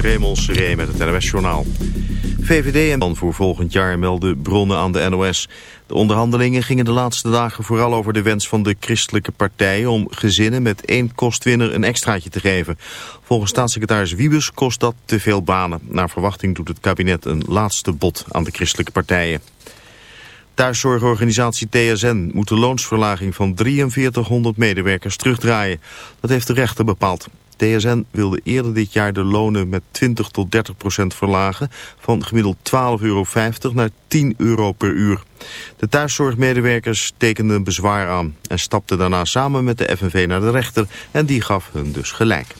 Raymond Seré met het NOS-journaal. VVD en dan voor volgend jaar melden bronnen aan de NOS. De onderhandelingen gingen de laatste dagen vooral over de wens van de christelijke partijen... om gezinnen met één kostwinner een extraatje te geven. Volgens staatssecretaris Wiebes kost dat te veel banen. Naar verwachting doet het kabinet een laatste bod aan de christelijke partijen. Thuiszorgorganisatie TSN moet de loonsverlaging van 4300 medewerkers terugdraaien. Dat heeft de rechter bepaald. TSN wilde eerder dit jaar de lonen met 20 tot 30 procent verlagen... van gemiddeld 12,50 euro naar 10 euro per uur. De thuiszorgmedewerkers tekenden bezwaar aan... en stapten daarna samen met de FNV naar de rechter... en die gaf hun dus gelijk.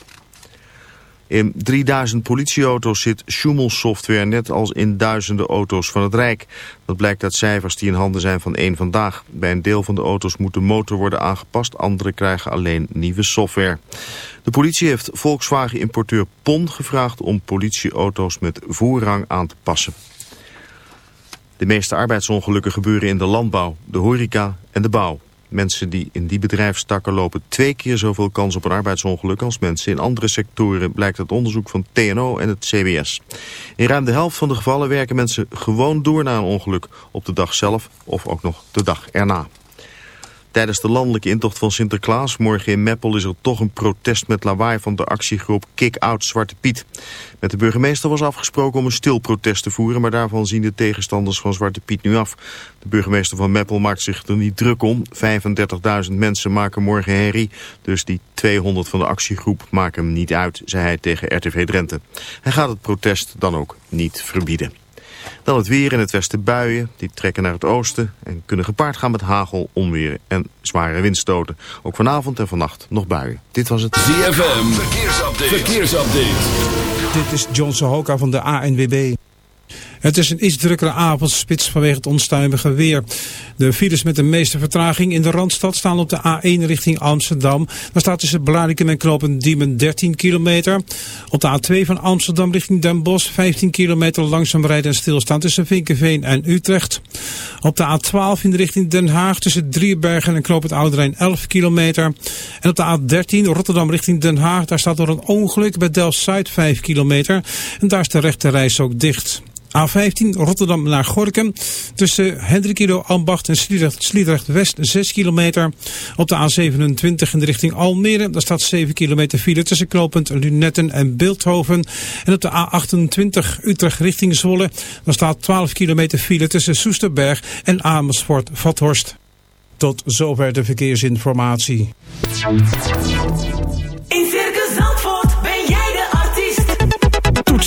In 3000 politieauto's zit Schumel-software net als in duizenden auto's van het Rijk. Dat blijkt uit cijfers die in handen zijn van één vandaag. Bij een deel van de auto's moet de motor worden aangepast, andere krijgen alleen nieuwe software. De politie heeft Volkswagen-importeur PON gevraagd om politieauto's met voorrang aan te passen. De meeste arbeidsongelukken gebeuren in de landbouw, de horeca en de bouw. Mensen die in die bedrijfstakken lopen twee keer zoveel kans op een arbeidsongeluk als mensen in andere sectoren, blijkt uit onderzoek van TNO en het CBS. In ruim de helft van de gevallen werken mensen gewoon door na een ongeluk op de dag zelf of ook nog de dag erna. Tijdens de landelijke intocht van Sinterklaas morgen in Meppel is er toch een protest met lawaai van de actiegroep Kick Out Zwarte Piet. Met de burgemeester was afgesproken om een stil protest te voeren, maar daarvan zien de tegenstanders van Zwarte Piet nu af. De burgemeester van Meppel maakt zich er niet druk om. 35.000 mensen maken morgen herrie, dus die 200 van de actiegroep maken hem niet uit, zei hij tegen RTV Drenthe. Hij gaat het protest dan ook niet verbieden. Dan het weer in het westen buien. Die trekken naar het oosten en kunnen gepaard gaan met hagel, onweer en zware windstoten. Ook vanavond en vannacht nog buien. Dit was het ZFM. Verkeersupdate. Verkeersupdate. Dit is John Sohoka van de ANWB. Het is een iets drukkere avondspits vanwege het onstuimige weer. De files met de meeste vertraging in de Randstad staan op de A1 richting Amsterdam. Daar staat tussen Blarikum en Knopen Diemen 13 kilometer. Op de A2 van Amsterdam richting Den Bosch 15 kilometer langzaam rijden en stilstaan tussen Vinkenveen en Utrecht. Op de A12 in de richting Den Haag tussen Driebergen en Knopen Ouderijn 11 kilometer. En op de A13 Rotterdam richting Den Haag, daar staat door een ongeluk bij Delft-Zuid 5 kilometer. En daar is de rechte reis ook dicht. A15 Rotterdam naar Gorkum. Tussen Hendrikido, Ambacht en Sliedrecht, Sliedrecht West 6 kilometer. Op de A27 in de richting Almere. Daar staat 7 kilometer file tussen knooppunt Lunetten en Beeldhoven. En op de A28 Utrecht richting Zwolle. Daar staat 12 kilometer file tussen Soesterberg en Amersfoort-Vathorst. Tot zover de verkeersinformatie.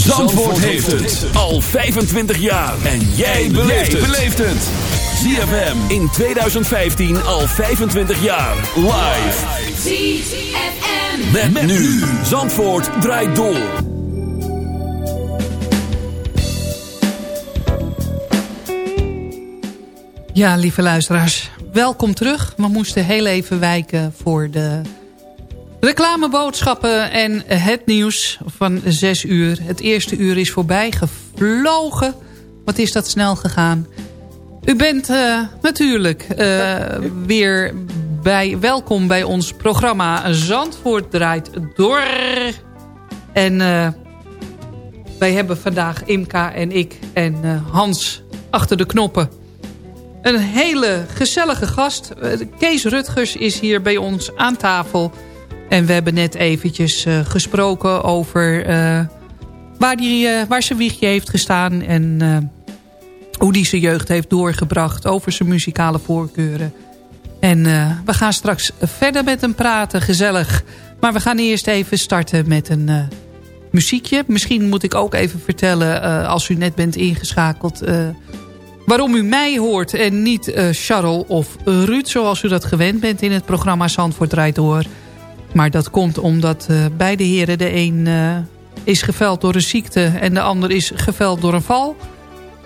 Zandvoort heeft het al 25 jaar. En jij beleeft het. ZFM in 2015 al 25 jaar. Live. ZFM. Met, met nu. Zandvoort draait door. Ja, lieve luisteraars. Welkom terug. We moesten heel even wijken voor de reclameboodschappen en het nieuws van 6 uur. Het eerste uur is voorbij gevlogen. Wat is dat snel gegaan. U bent uh, natuurlijk uh, weer bij, welkom bij ons programma Zandvoort draait door. En uh, wij hebben vandaag Imka en ik en Hans achter de knoppen. Een hele gezellige gast. Kees Rutgers is hier bij ons aan tafel. En we hebben net eventjes uh, gesproken over uh, waar, die, uh, waar zijn wiegje heeft gestaan. En hoe die zijn jeugd heeft doorgebracht. Over zijn muzikale voorkeuren. En eh, we gaan straks verder met hem praten, gezellig. Maar we gaan eerst even starten met een eh, muziekje. Misschien moet ik ook even vertellen, eh, als u net bent ingeschakeld... waarom u mij hoort en niet Charles of Ruud... zoals u dat gewend bent in het programma Zandvoort Draait Door. Maar dat komt omdat beide heren... de een is geveld door een ziekte en de ander is geveld door een val...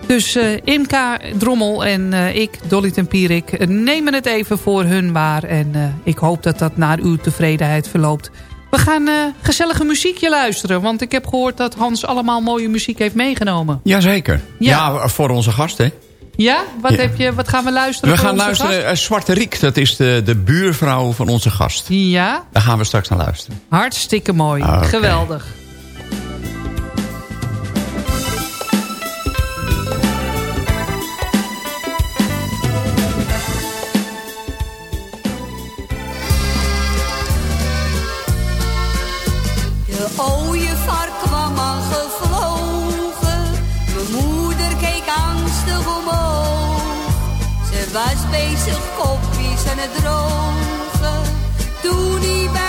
Dus uh, Imka Drommel en ik, Dolly Tempierik, nemen het even voor hun waar. En ik hoop dat dat naar uw tevredenheid verloopt. We gaan gezellige muziekje luisteren. Want ik heb gehoord dat Hans allemaal mooie muziek heeft meegenomen. Jazeker. Ja, ja voor onze gasten. Ja? Wat, ja. Heb je, wat gaan we luisteren We gaan luisteren Zwarte Riek. Dat is de, de buurvrouw van onze gast. Ja? Daar gaan we straks naar luisteren. Hartstikke mooi. Okay. Geweldig. Was bezig kopjes en het drogen. Toen hij bij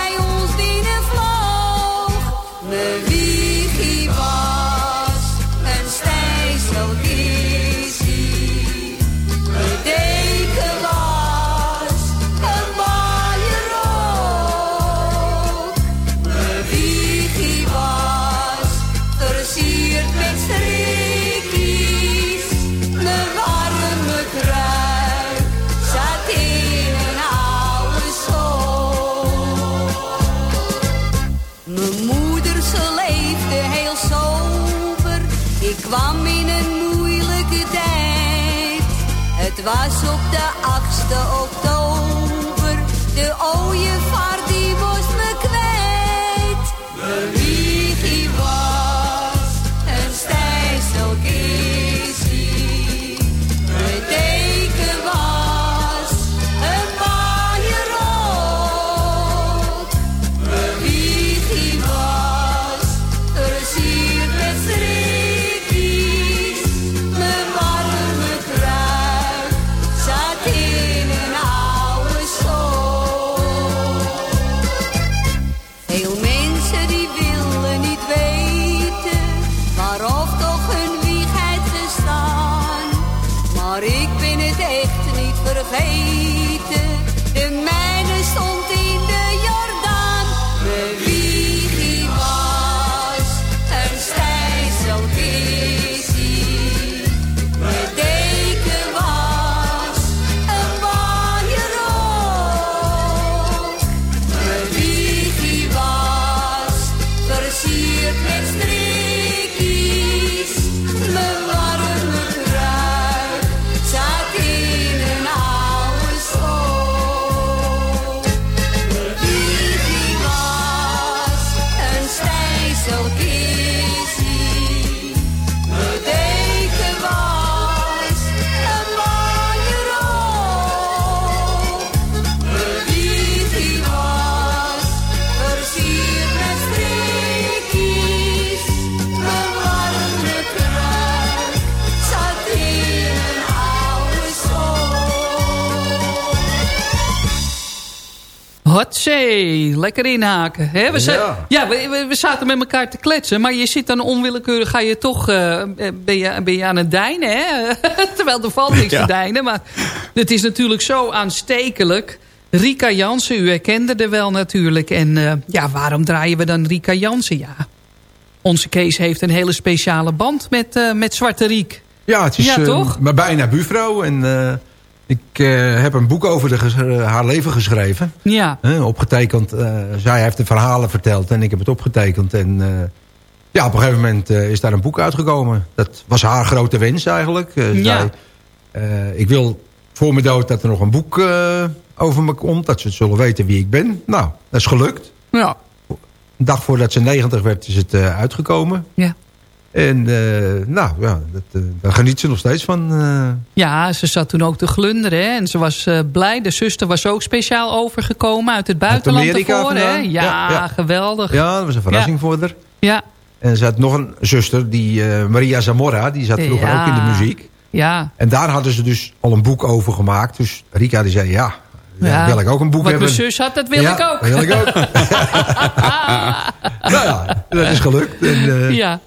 was op de 8e Hotzee, lekker inhaken. We, ja. ja we, zaten met elkaar te kletsen. Maar je zit dan onwillekeurig, ga je toch, uh, ben, je, ben je aan het dijnen. Hè? Terwijl er valt niks Ja. te dijnen. Maar het is natuurlijk zo aanstekelijk. Rika Jansen, u herkende er wel natuurlijk. En uh, ja, waarom draaien we dan Rika Jansen? Ja, onze Kees heeft een hele speciale band met, uh, met Zwarte Riek. Ja, het is Ja, eh, toch? mijn bijna buurvrouw. En eh, ik eh, heb een boek over de, eh, haar leven geschreven. Ja, opgetekend. eh, zij heeft de verhalen verteld en ik heb het opgetekend. En ja, op een gegeven moment is daar een boek uitgekomen. Dat was haar grote wens eigenlijk. Ja. zij, ik wil voor mijn dood dat er nog een boek over me komt. Dat ze zullen weten wie ik ben. Nou, dat is gelukt. ja, Een dag voordat ze 90 werd is het uitgekomen. ja. En eh, nou ja, dat, eh, daar geniet ze nog steeds van. eh. Ja, ze zat toen ook te glunderen. Hè? En ze was blij. De zuster was ook speciaal overgekomen uit het buitenland ervoor. Hè? Ja, Ja, ja. geweldig. Ja. dat was een verrassing voor haar. Ja. En ze had nog een zuster, die Maria Zamora. Die zat vroeger ook in de muziek. Ja. En daar hadden ze dus al een boek over gemaakt. Dus Rika die zei, ja, Ja. wil ik ook een boek Wat hebben. mijn zus had, dat wil Ja, ik ook. wil ik ook. nou ja, dat is gelukt. En, Ja.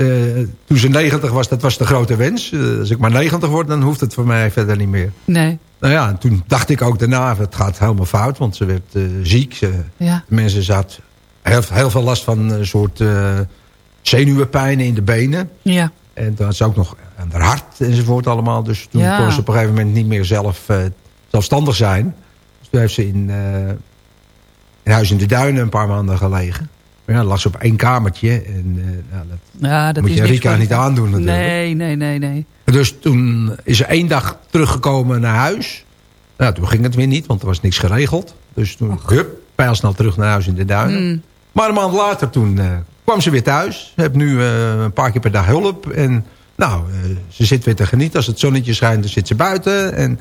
Eh, toen ze 90 was, dat was de grote wens. Eh, als ik maar 90 word, dan hoeft het voor mij verder niet meer. Nee. Nou ja, en toen dacht ik ook daarna, het gaat helemaal fout. Want ze werd eh, ziek. Ze, Ja. Mensen zat heel, heel veel last van een soort zenuwenpijnen in de benen. Ja. En dan had ze ook nog aan haar hart enzovoort allemaal. Dus toen Ja. kon ze op een gegeven moment niet meer zelf, zelfstandig zijn. Dus toen heeft ze in, in Huis in de Duinen een paar maanden gelegen. Maar ja, lag ze op één kamertje. En eh, nou, dat Ja, dat moet is je Rika niet aandoen natuurlijk. Nee, nee, nee, nee. Dus toen is ze één dag teruggekomen naar huis. Nou, toen ging het weer niet, want er was niks geregeld. Dus toen, hup, pijlsnel terug naar huis in de Duinen. Mm. Maar een maand later toen eh, kwam ze weer thuis. Ze heeft nu eh, een paar keer per dag hulp. En nou, ze zit weer te genieten. Als het zonnetje schijnt, dan zit ze buiten. En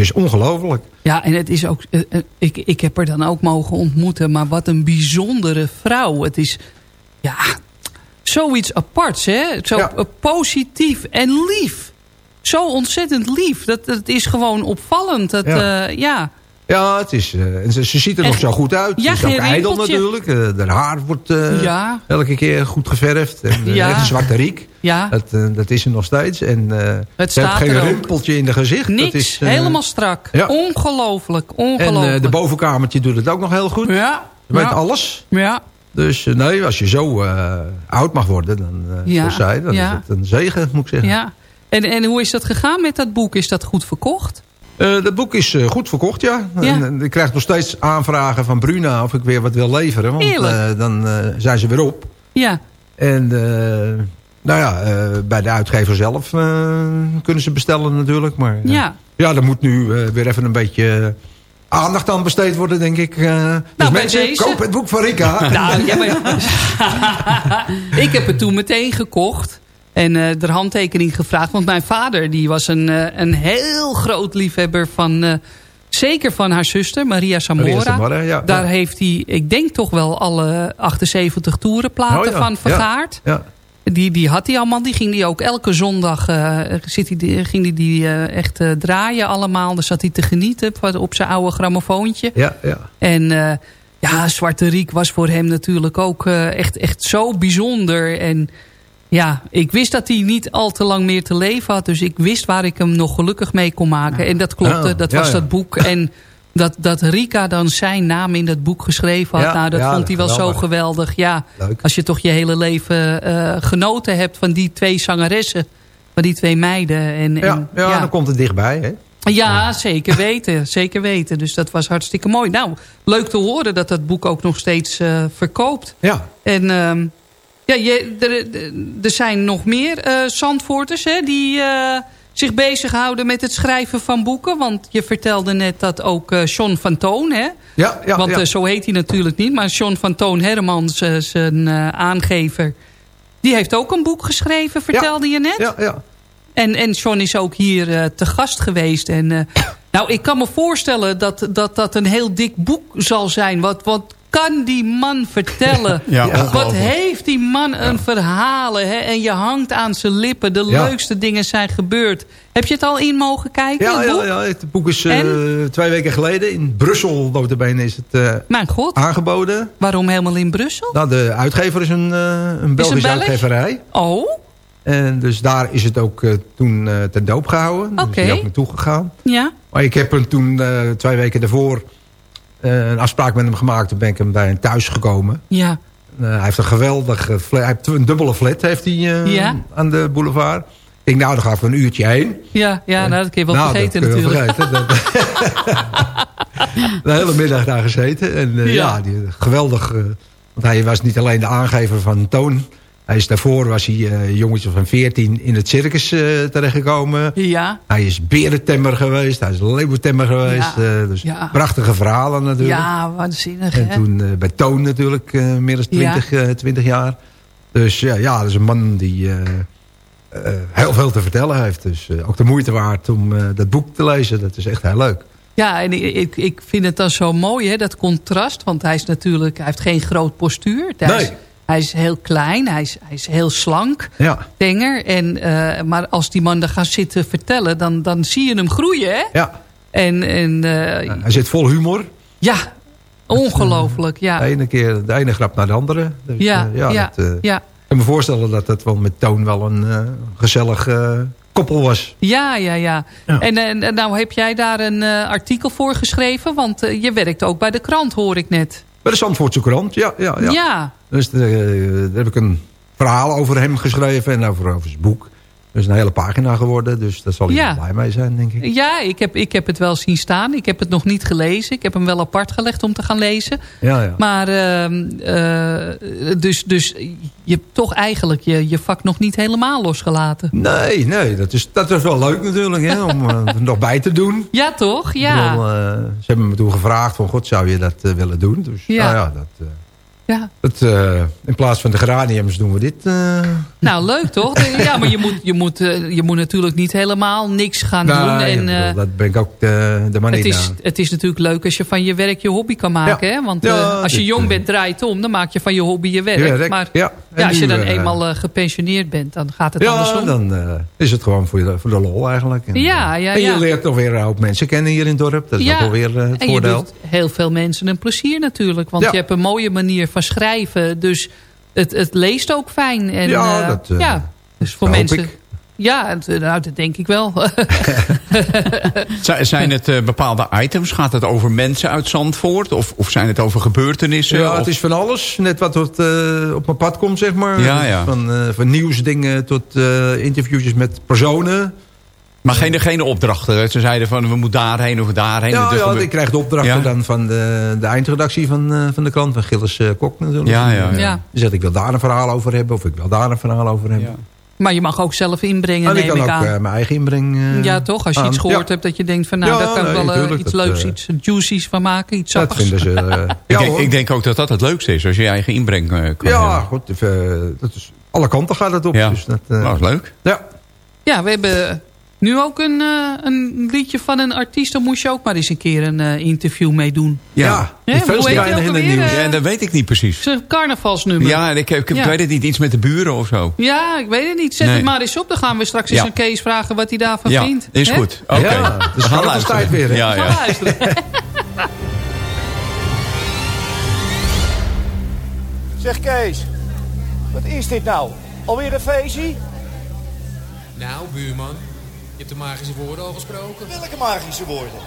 is ongelooflijk. Ja, en het is ook. eh, eh, ik, ik heb haar dan ook mogen ontmoeten, maar wat een bijzondere vrouw. Het is. Ja, zoiets aparts, hè? Zo Ja. eh, positief en lief. Zo ontzettend lief. Dat, dat is gewoon opvallend. Dat, ja. Ja, het is, en ze, ze ziet er nog zo goed uit. Ja, ze is ook ijdel natuurlijk. Eh, haar haar wordt eh, Ja. elke keer goed geverfd. En, Ja. Een zwarte riek. ja. Dat, dat is er nog steeds. En Het ze heeft geen rimpeltje in de gezicht. Niks. Dat is, helemaal strak. ja. Ongelooflijk. En Ongelooflijk. eh, de bovenkamertje doet het ook nog heel goed. ja. Ze weet alles. Ja. Dus nee, als je zo oud mag worden, dan, Ja, zoals zij, dan ja. is het een zegen, moet ik zeggen. ja. En, en hoe is dat gegaan met dat boek? Is dat goed verkocht? Eh, dat boek is eh, goed verkocht, ja. Ja. En, eh, ik krijg nog steeds aanvragen van Bruna of ik weer wat wil leveren. Want dan zijn ze weer op. Ja. En nou ja, bij de uitgever zelf kunnen ze bestellen natuurlijk. Maar Ja. ja, er moet nu weer even een beetje aandacht aan besteed worden, denk ik. Eh, dus mensen, deze- koop het boek van Rika. Nou, ja, maar... ik heb het toen meteen gekocht. En eh de handtekening gevraagd. Want mijn vader die was een, eh, een heel groot liefhebber van... eh, zeker van haar zuster, Maria Samora. Maria Samora, ja. Daar Ja. heeft hij, ik denk toch wel alle 78 toerenplaten Oh ja, van vergaard. Die, die had hij allemaal. Die ging hij ook elke zondag zit hij, die- ging hij die echt draaien allemaal. Daar zat hij te genieten op zijn oude grammofoontje. Ja, ja. En ja, Zwarte Riek was voor hem natuurlijk ook echt, echt zo bijzonder. En ja, ik wist dat hij niet al te lang meer te leven had. Dus ik wist waar ik hem nog gelukkig mee kon maken. En dat klopte, Ah, dat ja, was ja. dat boek. En dat, dat Rika dan zijn naam in dat boek geschreven had. Nou, dat vond hij wel zo geweldig. Ja, Leuk. als je toch je hele leven eh, genoten hebt van die twee zangeressen. Van die twee meiden. En, Ja, en, ja, dan komt het dichtbij. Hè? ja, zeker weten. Zeker weten. Dus dat was hartstikke mooi. Nou, leuk te horen dat dat boek ook nog steeds eh, verkoopt. Ja, En ehm, ja, je, er, er- zijn nog meer eh Zandvoorters hè, die eh, zich bezighouden met het schrijven van boeken. Want je vertelde net dat ook eh John van Toon, hè? ja, ja. want ja. zo heet hij natuurlijk niet. Maar John van Toon Hermans, zijn aangever... die heeft ook een boek geschreven, vertelde je net. ja, ja. En, en John is ook hier te gast geweest. En, nou, ik kan me voorstellen dat, dat dat een heel dik boek zal zijn. Wat, wat kan die man vertellen? Ja, wat heeft die man een verhalen? Hè? En je hangt aan zijn lippen. De Ja. leukste dingen zijn gebeurd. Heb je het al in mogen kijken, Ja, het ja, boek? ja, het boek is eh, twee weken geleden in Brussel, notabene, is het eh, Mijn god, aangeboden. waarom helemaal in Brussel? Nou, de uitgever is een, eh een Belgische Belg? uitgeverij. Oh, En dus daar is het ook toen ten doop gehouden. Dus Oké. die ook naartoe gegaan. ja. Maar ik heb hem toen twee weken daarvoor een afspraak met hem gemaakt. Toen ben ik hem bij hem thuis gekomen. Ja, Eh, hij heeft een geweldige flat. Hij heeft een dubbele flat heeft hij, eh, Ja. aan de boulevard. Ik denk, nou, dan ga ik een uurtje heen. ja, ja nou, dat kun je wel Nou, vergeten dat natuurlijk. vergeten. De hele middag daar gezeten. En eh, Ja. ja, die, geweldig. eh, want hij was niet alleen de aangever van Toon. Hij is daarvoor was hij een jongetje van 14 in het circus eh, terechtgekomen. Ja, Hij is berentemmer geweest. Hij is leeuwentemmer geweest. Ja. eh, dus Ja. prachtige verhalen natuurlijk. ja, waanzinnig En hè? toen bij Toon natuurlijk meer dan 20, eh, 20 jaar. Dus ja, ja, dat is een man die heel veel te vertellen heeft. Dus ook de moeite waard om dat boek te lezen. Dat is echt heel leuk. Ja, en ik, ik, ik vind het dan zo mooi, hè, dat contrast. Want hij is natuurlijk, hij heeft geen groot postuur. Hij, Nee. is, Hij is heel klein, hij is, hij is heel slank, Ja. tenger. En, eh, maar als die man daar gaat zitten vertellen, dan, dan zie je hem groeien. Hè? Ja. En, en eh, Hij zit vol humor. ja, ongelooflijk. Ja, De ene keer de ene grap naar de andere. Dus, ja, eh, ja, ja, dat, eh, ja. Ik kan me voorstellen dat dat wel met Toon wel een eh, gezellig eh, koppel was. Ja, ja, ja. Ja. En, en nou heb jij daar een eh, artikel voor geschreven? Want je werkt ook bij de krant, hoor ik net. Bij de Zandvoortse krant, ja. ja, ja. Ja, Dus eh, daar heb ik een verhaal over hem geschreven en over, over zijn boek. Dat is een hele pagina geworden, dus daar zal Ja. wel blij mee zijn, denk ik. ja ik, heb, ik heb het wel zien staan. Ik heb het nog niet gelezen. Ik heb hem wel apart gelegd om te gaan lezen. Ja, ja. Maar ehm, eh, dus, dus je hebt toch eigenlijk je, je vak nog niet helemaal losgelaten. Nee, nee, dat is, dat is wel leuk natuurlijk, hè, om eh, er nog bij te doen. Ja, toch? Ja. bedoel, eh, ze hebben me toen gevraagd van, god, zou je dat eh, willen doen? Dus Ja. nou ja, dat, eh, ja. dat, eh, in plaats van de geraniums doen we dit. eh, Nou, leuk toch? Ja, maar je moet, je, moet, eh, je moet natuurlijk niet helemaal niks gaan nou, doen. En, eh, dat ben ik ook de, de man het, is, aan. het is natuurlijk leuk als je van je werk je hobby kan maken. Ja. Hè? Want Ja, als je dit, jong bent, draait het om. Dan maak je van je hobby je werk. Je werk, maar ja. Ja, als je dan eenmaal gepensioneerd bent, dan gaat het Ja, andersom. dan is het gewoon voor de, voor de lol eigenlijk. En, Ja, ja, en je ja. leert toch weer een hoop mensen kennen hier in het dorp. Dat is ook wel weer eh, het en je voordeel. doet heel veel mensen een plezier natuurlijk. Want Ja. je hebt een mooie manier van schrijven. Dus het, het leest ook fijn. En, Ja, eh, dat, eh, ja, dus voor mensen... ik. Ja, het- nou, dat denk ik wel. Zi- Zijn het eh, bepaalde items? Gaat het over mensen uit Zandvoort? Of, of zijn het over gebeurtenissen? Ja, Of- het is van alles. Net wat op, eh, op mijn pad komt, zeg maar. Ja, ja. Van, eh, van nieuwsdingen tot eh interviewjes met personen. Maar geen, geen opdrachten. Ze zeiden van we moeten daarheen of daarheen. Ja, Dus ja, we- ik krijg de opdrachten Ja? dan van de, de eindredactie van, eh, van de krant. Van Gilles eh, Kok natuurlijk. Ja, ja, ja. Ja. Die zegt ik wil daar een verhaal over hebben. Of ik wil daar een verhaal over hebben. Ja. maar je mag ook zelf inbrengen, En ik kan ook aan. eh, mijn eigen inbreng eh, ja, toch? Als je iets gehoord Ja, hebt dat je denkt van... nou, Ja, daar kan ik nee, wel eh, tuurlijk, iets dat, leuks, eh, iets juicies van maken. Iets Dat sappigs. vinden ze... eh, Ik, ja, denk, hoor. ik denk ook dat dat het leukste is. Als je je eigen inbreng eh, kan ja, hebben. goed. eh, dat is, alle kanten gaat het op. Ja. Dus dat, eh, Nou, is leuk. ja. Ja, we hebben nu ook een, eh, een liedje van een artiest. Daar moest je ook maar eens een keer een eh, interview mee doen. Ja, Hè, die nieuws. eh? Ja, dat weet ik niet precies. Het is een carnavalsnummer. Ja, ik, heb, ik, Ja. weet het niet. Iets met de buren of zo. Ja, ik weet het niet. Zet Nee. het maar eens op. Dan gaan we straks eens Ja. aan Kees vragen wat hij daarvan Ja, vindt. is goed. Oké. Ja, het is We gaan luisteren. weer? Ja, ja. luisteren. Zeg Kees, wat is dit nou? Alweer een feestje? Nou, buurman, je hebt de magische woorden al gesproken. Welke magische woorden?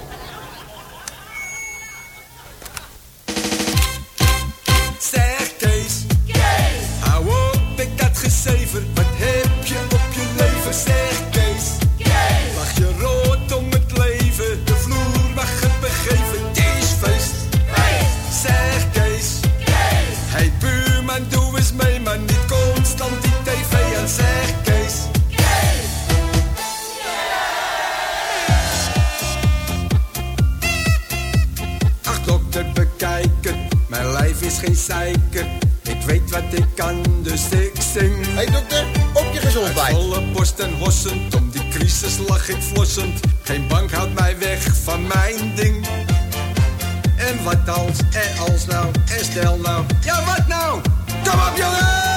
Zeg Kees, hou op, ik had gezever. Wat heb je op je leven? Zeg Kees, geen zeiker. Ik weet wat ik kan, dus ik zing. Hé hey dokter, op je gezondheid. Volle borst en hossend, om die crisis lach ik flossend. Geen bank houdt mij weg van mijn ding. En wat als, en als nou, en stel nou. Ja, wat nou? Kom op jongens!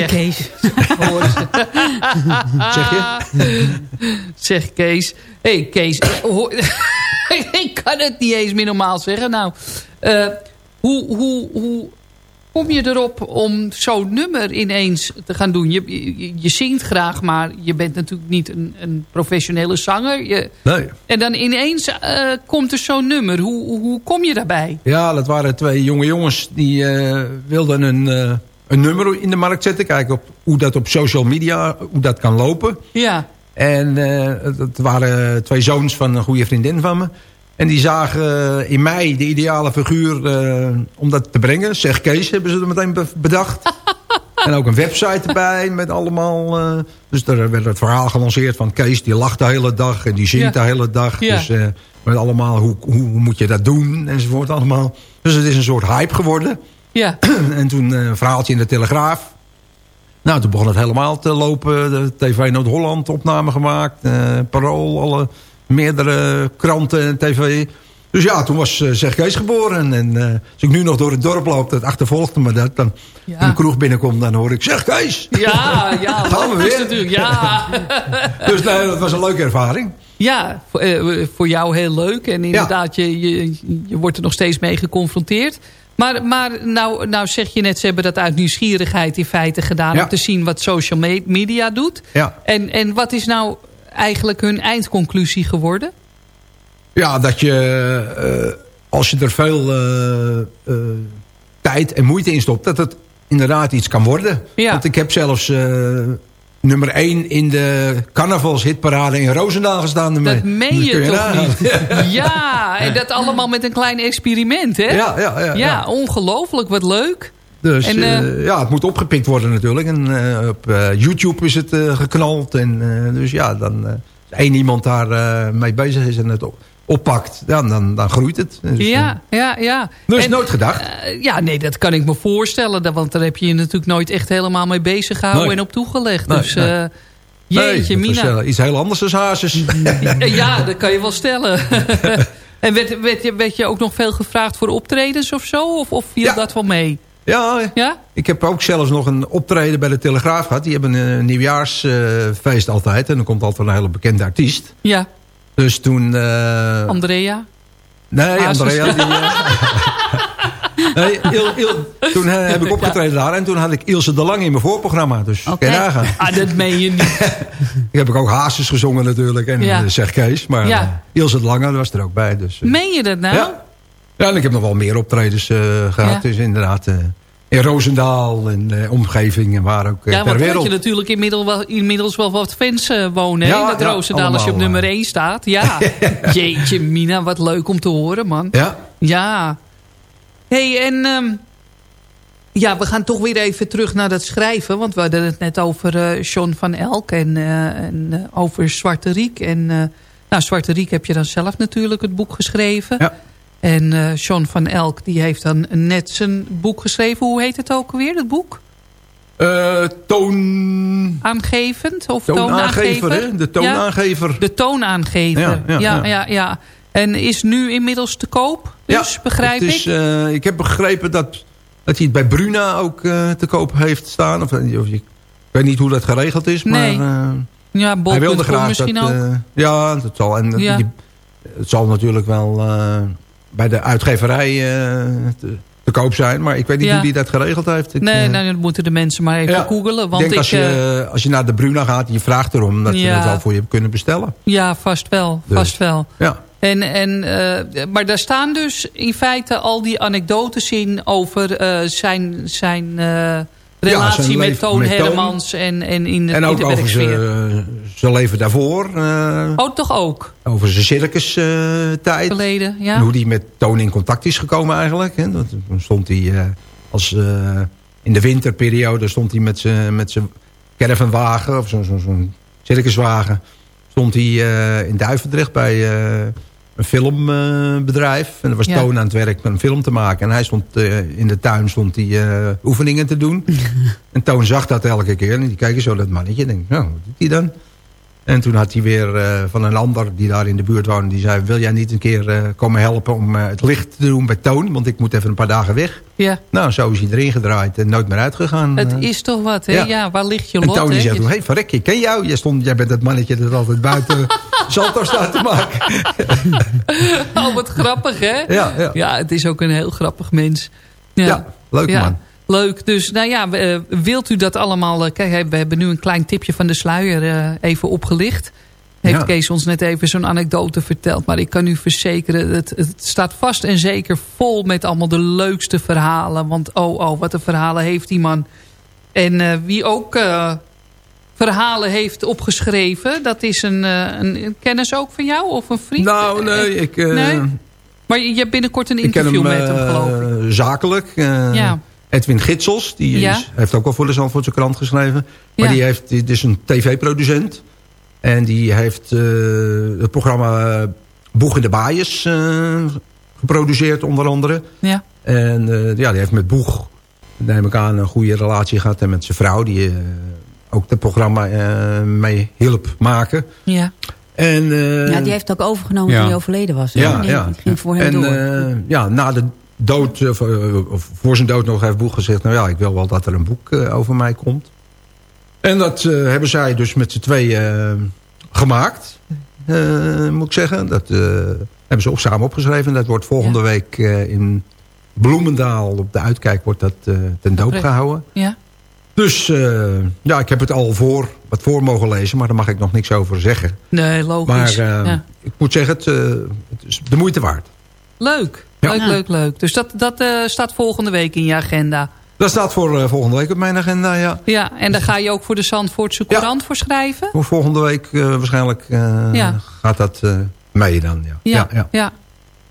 Zeg. Kees. Zeg je? Zeg Kees. Hé hey, Kees, ik kan het niet eens meer normaal zeggen. Nou, eh, hoe, hoe, hoe kom je erop om zo'n nummer ineens te gaan doen? Je, je, je zingt graag, maar je bent natuurlijk niet een, een professionele zanger. Je, Nee. en dan ineens eh, komt er zo'n nummer. Hoe, hoe, hoe kom je daarbij? Ja, dat waren twee jonge jongens die eh, wilden een, eh, een nummer in de markt zetten. Kijken op, hoe dat op social media hoe dat kan lopen. Ja, En eh, het waren twee zoons van een goede vriendin van me. En die zagen eh, in mij de ideale figuur eh, om dat te brengen. Zeg Kees hebben ze er meteen be- bedacht. en ook een website erbij met allemaal... dus er werd het verhaal gelanceerd van Kees die lacht de hele dag en die zingt Ja. de hele dag. Ja. Dus met allemaal hoe, hoe moet je dat doen enzovoort allemaal. Dus het is een soort hype geworden. Ja, en toen eh, een verhaaltje in de Telegraaf. Nou, toen begon het helemaal te lopen. De TV Noord-Holland opname gemaakt. eh, Parool, alle meerdere kranten en tv. Dus ja, toen was eh, Zeg Kees geboren. En als ik nu nog door het dorp loop, dat achtervolgde me dat. Dan Ja. in de kroeg binnenkom, dan hoor ik Zeg Kees. ja, ja. Gaan we weer? Natuurlijk, ja. Dus nee, dat was een leuke ervaring. Ja, voor, voor jou heel leuk. En inderdaad, je, je, je wordt er nog steeds mee geconfronteerd. Maar, maar nou, nou zeg je net, ze hebben dat uit nieuwsgierigheid in feite gedaan... Ja. om te zien wat social me- media doet. Ja. En, en wat is nou eigenlijk hun eindconclusie geworden? Ja, dat je eh, als je er veel eh, eh, tijd en moeite in stopt... dat het inderdaad iets kan worden. Ja. Want ik heb zelfs nummer 1 in de carnavalshitparade in Roosendaal gestaan. ermee. Dat meen je toch niet? Ja, en dat allemaal met een klein experiment, hè? Ja, ja, ja, ja. ongelooflijk, wat leuk. Dus En, eh, eh, ja, het moet opgepikt worden natuurlijk. En eh, op YouTube is het geknald. En, dus ja, dan één iemand daar mee bezig is en het op- oppakt, ja, dan, dan groeit het. Dus, eh, Ja, ja, ja. Dus En, nooit gedacht. eh, ja, nee, dat kan ik me voorstellen. dat- Want daar heb je je natuurlijk nooit echt helemaal mee bezig gehouden Nee. en op toegelegd. Nee, dus nee. eh, jeetje, Mina. iets heel anders dan hazes. ja, dat kan je wel stellen. en werd, werd, je, werd je ook nog veel gevraagd voor optredens of zo? Of, of viel Ja. dat wel mee? Ja, Ja? ik heb ook zelfs nog een optreden bij de Telegraaf gehad. Die hebben een nieuwjaarsfeest altijd. En dan komt altijd een hele bekende artiest. Ja, Dus toen... eh, Andrea. nee, Hazes. Andrea. Die, eh, nee, Il- Il- toen eh, heb ik opgetreden daar. En toen had ik Ilse de Lang in mijn voorprogramma. Dus kan nagaan. Ah, dat meen je niet. Ik heb ook Hazes gezongen natuurlijk. En Ja. zeg Kees. Maar Ja. Ilse de Lange was er ook bij. Dus, Meen je dat nou? ja. ja, en ik heb nog wel meer optredens eh, gehad. Dus inderdaad... in Roosendaal en eh, omgeving en waar ook eh, Ja, ter want wereld. had je natuurlijk inmiddels wel, inmiddels wel wat fans eh, wonen. Ja, in dat ja, Roosendaal als je op nummer eh. 1 staat. Ja. Jeetje, Mina, wat leuk om te horen, man. Ja, Ja. hey, en... ehm, ja, we gaan toch weer even terug naar dat schrijven. Want we hadden het net over John van Elk en, en over Zwarte Riek. En nou, Zwarte Riek heb je dan zelf natuurlijk het boek geschreven. Ja. En eh John van Elk die heeft dan net zijn boek geschreven. Hoe heet het ook alweer, dat boek? Eh, toon... Aangevend? Of Toonaangever, hè? De toonaangever. Ja, de toonaangever. Ja, Ja, ja, ja, En is nu inmiddels te koop? Dus, begrijp het is, ik? eh, ik heb begrepen dat, dat hij het bij Bruna ook te koop heeft staan. Of, of, ik weet niet hoe dat geregeld is, Nee. maar ja, hij wilde graag misschien dat... ook. ja, dat zal. En Ja. die- het zal natuurlijk wel bij de uitgeverij eh, te, te koop zijn. Maar ik weet niet Ja. hoe die dat geregeld heeft. Ik, nee, eh, nou, dan moeten de mensen maar even ja. googelen. ik Want denk ik, als, je, eh, als je naar de Bruna gaat en je vraagt erom... dat ze dat wel voor je kunnen bestellen. ja, vast wel. Dus. Vast wel. Ja. En, en, maar daar staan dus in feite al die anekdotes in over zijn, zijn relatie met Toon met. Hermans en, en in de, En in ook de over zijn leven daarvoor. eh, Oh, toch ook? over zijn circus-tijd. Verleden, ja. En hoe hij met Toon in contact is gekomen eigenlijk. Hè. Dat, toen stond hij eh, als, eh, in de winterperiode stond hij met zijn met zijn caravanwagen of zo'n zo, zo'n circuswagen. Stond hij eh, in Duivendrecht bij eh, een filmbedrijf. en er was Ja. Toon aan het werk met een film te maken. En hij stond eh, in de tuin stond hij, eh, oefeningen te doen. en Toon zag dat elke keer. En die keek zo dat mannetje. En denk, nou, wat doet hij dan? En toen had hij weer eh, van een ander die daar in de buurt woonde... die zei, wil jij niet een keer eh, komen helpen om eh, het licht te doen bij Toon? Want ik moet even een paar dagen weg. Ja. Nou, zo is hij erin gedraaid en nooit meer uitgegaan. Het is toch wat, hè? Ja, Ja. waar ligt je en lot, Tony hè? zegt Je- toen, hé hey, verrek, ik ken jou. Jij, stond, jij bent het mannetje dat altijd buiten salto staat te maken. Oh, wat grappig, hè? Ja, ja. het is ook een heel grappig mens. Ja, Ja, leuk man. Leuk. Dus, nou ja, eh, wilt u dat allemaal... eh, kijk, we hebben nu een klein tipje van de sluier eh, even opgelicht. Heeft Ja. Kees ons net even zo'n anekdote verteld. Maar ik kan u verzekeren, het, het staat vast en zeker vol met allemaal de leukste verhalen. Want oh, oh, wat een verhalen heeft die man. En wie ook verhalen heeft opgeschreven... dat is een, een, kennis ook van jou of een vriend? Nou, nee, ik... Nee? Maar je je hebt binnenkort een interview hem, met hem, geloof ik. zakelijk. Ja. Edwin Gitsels, die Ja. is- heeft ook al voor de Zandvoortse krant geschreven. Maar Ja. die heeft, die is een tv-producent. En die heeft eh, het programma eh, Boeg in de Baaiers eh, geproduceerd, onder andere. Ja. En eh, ja, die heeft met Boeg, neem ik aan, een goede relatie gehad. En met zijn vrouw, die ook het programma eh, mee hielp maken. Ja. En, eh, ja, die heeft ook overgenomen ja. toen hij overleden was. hè? ja, ja. ging voor hem en, door. eh, ja, na de dood, of, eh, of voor zijn dood nog heeft Boeg gezegd... nou ja, ik wil wel dat er een boek eh, over mij komt. En dat eh, hebben zij dus met z'n tweeën eh, gemaakt, eh, moet ik zeggen. Dat eh, hebben ze ook samen opgeschreven. Dat wordt volgende week eh, in Bloemendaal op de uitkijk wordt dat eh, ten doop gehouden. Ja. Dus eh, ja, ik heb het al voor, wat voor mogen lezen, maar daar mag ik nog niks over zeggen. Nee, logisch. Maar eh, ja. ik moet zeggen, het, eh, het is de moeite waard. Leuk. Ja. Leuk, Ja. leuk, leuk. Dus dat, dat eh, staat volgende week in je agenda. Dat staat voor eh, volgende week op mijn agenda, ja. Ja, en daar ga je ook voor de Zandvoortse Courant voor schrijven? Voor volgende week eh, waarschijnlijk eh, Ja. gaat dat eh, mee dan, ja. Ja, ja, ja.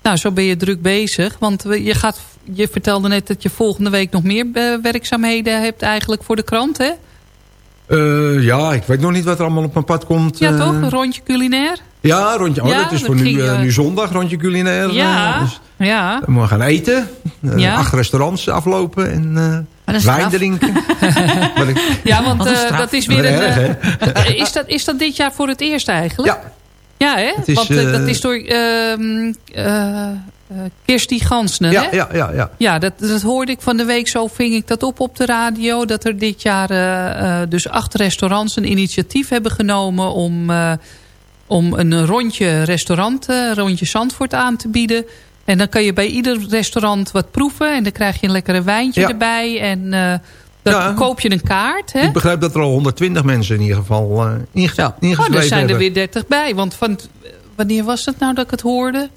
Nou, zo ben je druk bezig. Want we- je, gaat, je vertelde net dat je volgende week nog meer werkzaamheden hebt eigenlijk voor de krant, hè? Eh, ja, ik weet nog niet wat er allemaal op mijn pad komt. Ja, toch? Een rondje culinair? Ja, rondje, oh, Ja, dat is dat voor nu, nu zondag, rondje culinair. Ja, dus ja. we gaan eten. Eh, Ja. Acht restaurants aflopen en eh is wijn drinken. Ik- Ja, want eh, dat is weer een... Erg, is, dat, is dat dit jaar voor het eerst eigenlijk? Ja. Ja, hè? Het is, want dat is door ehm eh eh, Kirsty Gansner, ja, hè? ja, ja, ja. Ja, dat, dat hoorde ik van de week. Zo ving ik dat op op de radio. Dat er dit jaar eh, eh, dus acht restaurants een initiatief hebben genomen... om, eh, om een rondje restaurant, eh, rondje Zandvoort aan te bieden. En dan kan je bij ieder restaurant wat proeven. En dan krijg je een lekkere wijntje Ja. erbij. En eh, dan Ja. koop je een kaart. Hè? Ik begrijp dat er al 120 mensen in ieder geval eh inge Oh, ingeschreven er zijn er weer 30 bij. Want van, wanneer was het nou dat ik het hoorde?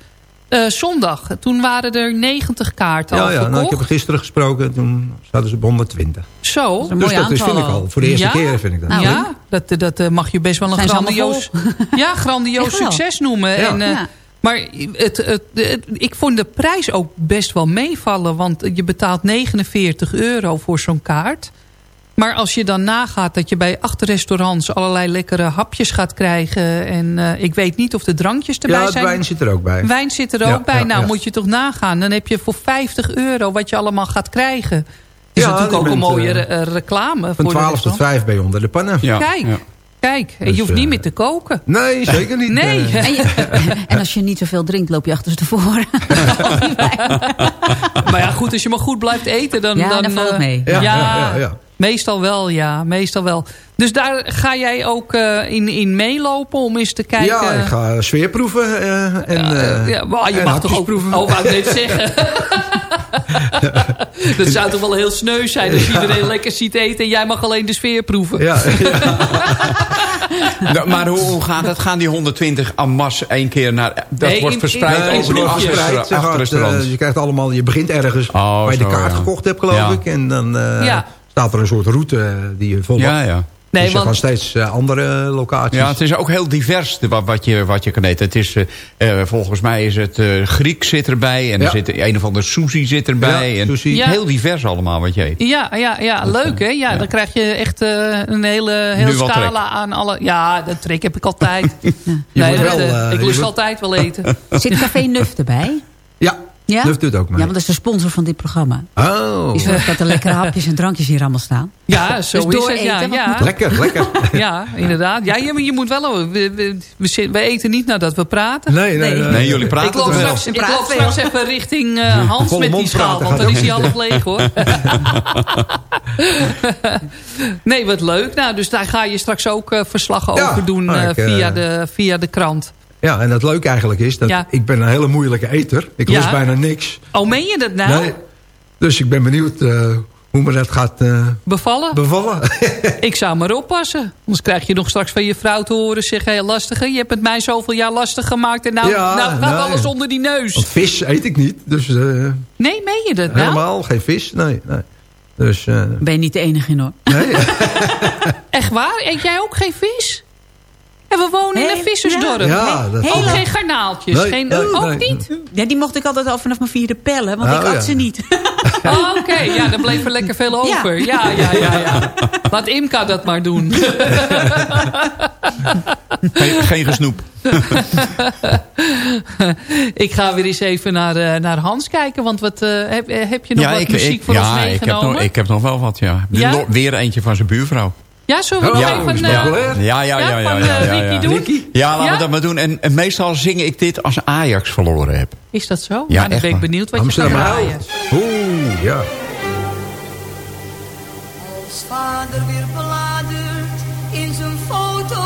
Eh, zondag. Toen waren er 90 kaarten al Ja, ja verkocht. nou, ik heb er gisteren gesproken. Toen zaten ze op 120. Zo. een Dus mooi dat is, vind ik aantal al. Voor de eerste Ja? keer vind ik dat. Nou, ja, dat, dat mag je best wel een grandioos, ja, grandioos succes noemen. Ja. En, eh, Ja. Maar het, het, het- ik vond de prijs ook best wel meevallen. Want je betaalt 49 euro voor zo'n kaart. Maar als je dan nagaat dat je bij acht restaurants... allerlei lekkere hapjes gaat krijgen... en eh, ik weet niet of de drankjes erbij Ja, het zijn... wijn zit er ook bij. Wijn zit er ook Ja, bij. ja, nou, ja. moet je toch nagaan. Dan heb je voor 50 euro wat je allemaal gaat krijgen. Het is Ja, natuurlijk ook een mooie eh, eh, reclame. Van voor de 12 tot restaurant. 5 ben je onder de pannen. Ja, Kijk, ja. Kijk. En Dus, je hoeft niet eh, meer te koken. Nee, zeker niet. Nee. En, je- en als je niet zoveel drinkt, loop je achterstevoren. maar ja, goed, als je maar goed blijft eten, dan... Ja, dan dan valt het eh, mee. Ja, Ja, ja, ja, ja. Meestal wel, ja. Meestal wel. Dus daar ga jij ook eh, in, in meelopen om eens te kijken... Ja, ik ga sfeerproeven. eh en, Eh, ja, maar je en mag toch ook... proeven. Oh, wou ik net zeggen. dat zou toch wel heel sneu zijn als iedereen lekker ziet eten... en jij mag alleen de sfeer proeven. Ja, Nou, maar hoe, hoe gaat het? Gaan die 120 en masse één keer naar... Dat Nee, wordt in- verspreid in- in over die blokjes. acht Verspreid, restaurants. zeg acht maar, restaurants. eh, je krijgt allemaal, je begint ergens Oh, waar je de kaart ja. gekocht hebt, geloof Ja. ik. En dan eh, Ja. Staat er een soort route eh, die je volgt. Ja, ja. Nee, dus je want- gaat steeds eh, andere locaties. Ja, het is ook heel divers wat, wat, je, wat je kan eten. Het is, eh, eh, volgens mij is het eh Griek zit erbij. En Ja. er zit een of andere sushi zit erbij. Ja, en. Ja. Heel divers allemaal wat je eet. Ja, ja, ja, leuk hè. Ja, dan krijg je echt eh, een hele, hele scala trek. aan alle... Ja, dat trek heb ik altijd. Je nee, moet dat, wel, eh, eh, ik lust moet- altijd wel eten. Zit Café Nuf erbij? Ja, Ja? Nuf doet ook mee. Ja, want dat is de sponsor van dit programma. Oh. Die zorgt dat er lekkere hapjes en drankjes hier allemaal staan. Ja, zo Dus is door het. Ja, ja. Lekker, lekker. ja, inderdaad. Ja, je, je moet wel... We, we, we, zit- we eten niet nadat we praten. Nee, nee, nee. Nee, jullie praten Ik loop, toch wel. straks, ik loop straks even richting eh, Hans met die schaal. Want dan is hij half leeg hoor. nee, wat leuk. Nou, dus daar ga je straks ook eh, verslag Ja, over doen ik, eh, via, de, via de krant. Ja, en het leuke eigenlijk is dat Ja. ik ben een hele moeilijke eter. Ik Ja. lust bijna niks. Oh, meen je dat nou? Nee. Dus ik ben benieuwd eh, hoe me dat gaat eh, Bevallen? bevallen. ik zou maar oppassen. Anders krijg je nog straks van je vrouw te horen zeggen... Hé, lastige, je hebt het mij zoveel jaar lastig gemaakt... en nou, Ja, nou gaat nee. alles onder die neus. Want vis eet ik niet. Dus eh, Nee, meen je dat nou? helemaal geen vis. Nee, nee. Dus Ben je niet de enige in hoor. nee. Echt waar? Eet jij ook geen vis? En we wonen in een vissersdorp. Ja, dat- Ook Hele- geen garnaaltjes? Nee, geen, nee, ook nee. niet? Ja, die mocht ik altijd al vanaf mijn vierde pellen, want Oh, ik had ja. ze niet. Oh, Oké, ja, dan bleef er lekker veel over. Ja, ja, ja, ja. Laat Imka dat maar doen. Geen, geen gesnoep. ik ga weer eens even naar, eh, naar Hans kijken. Want wat, eh, heb, eh, heb je nog wat muziek voor ja, ons ik heb, meegenomen? nog, ik heb nog wel wat, ja. Ja? Weer eentje van zijn buurvrouw. Ja, zullen we Oh, nog ja, even... populair. Ja, ja, ja. ja, van, ja, eh, ja, Ricky ja. doen? Ricky? Ja, laten Ja? we dat maar doen. En, en meestal zing ik dit als Ajax verloren heb. Is dat zo? Ja, Ja, dan echt ben ik benieuwd wat je Amsterdam gaat Huil. draaien. Oeh, ja. Als vader weer bladert in zijn fotoboek,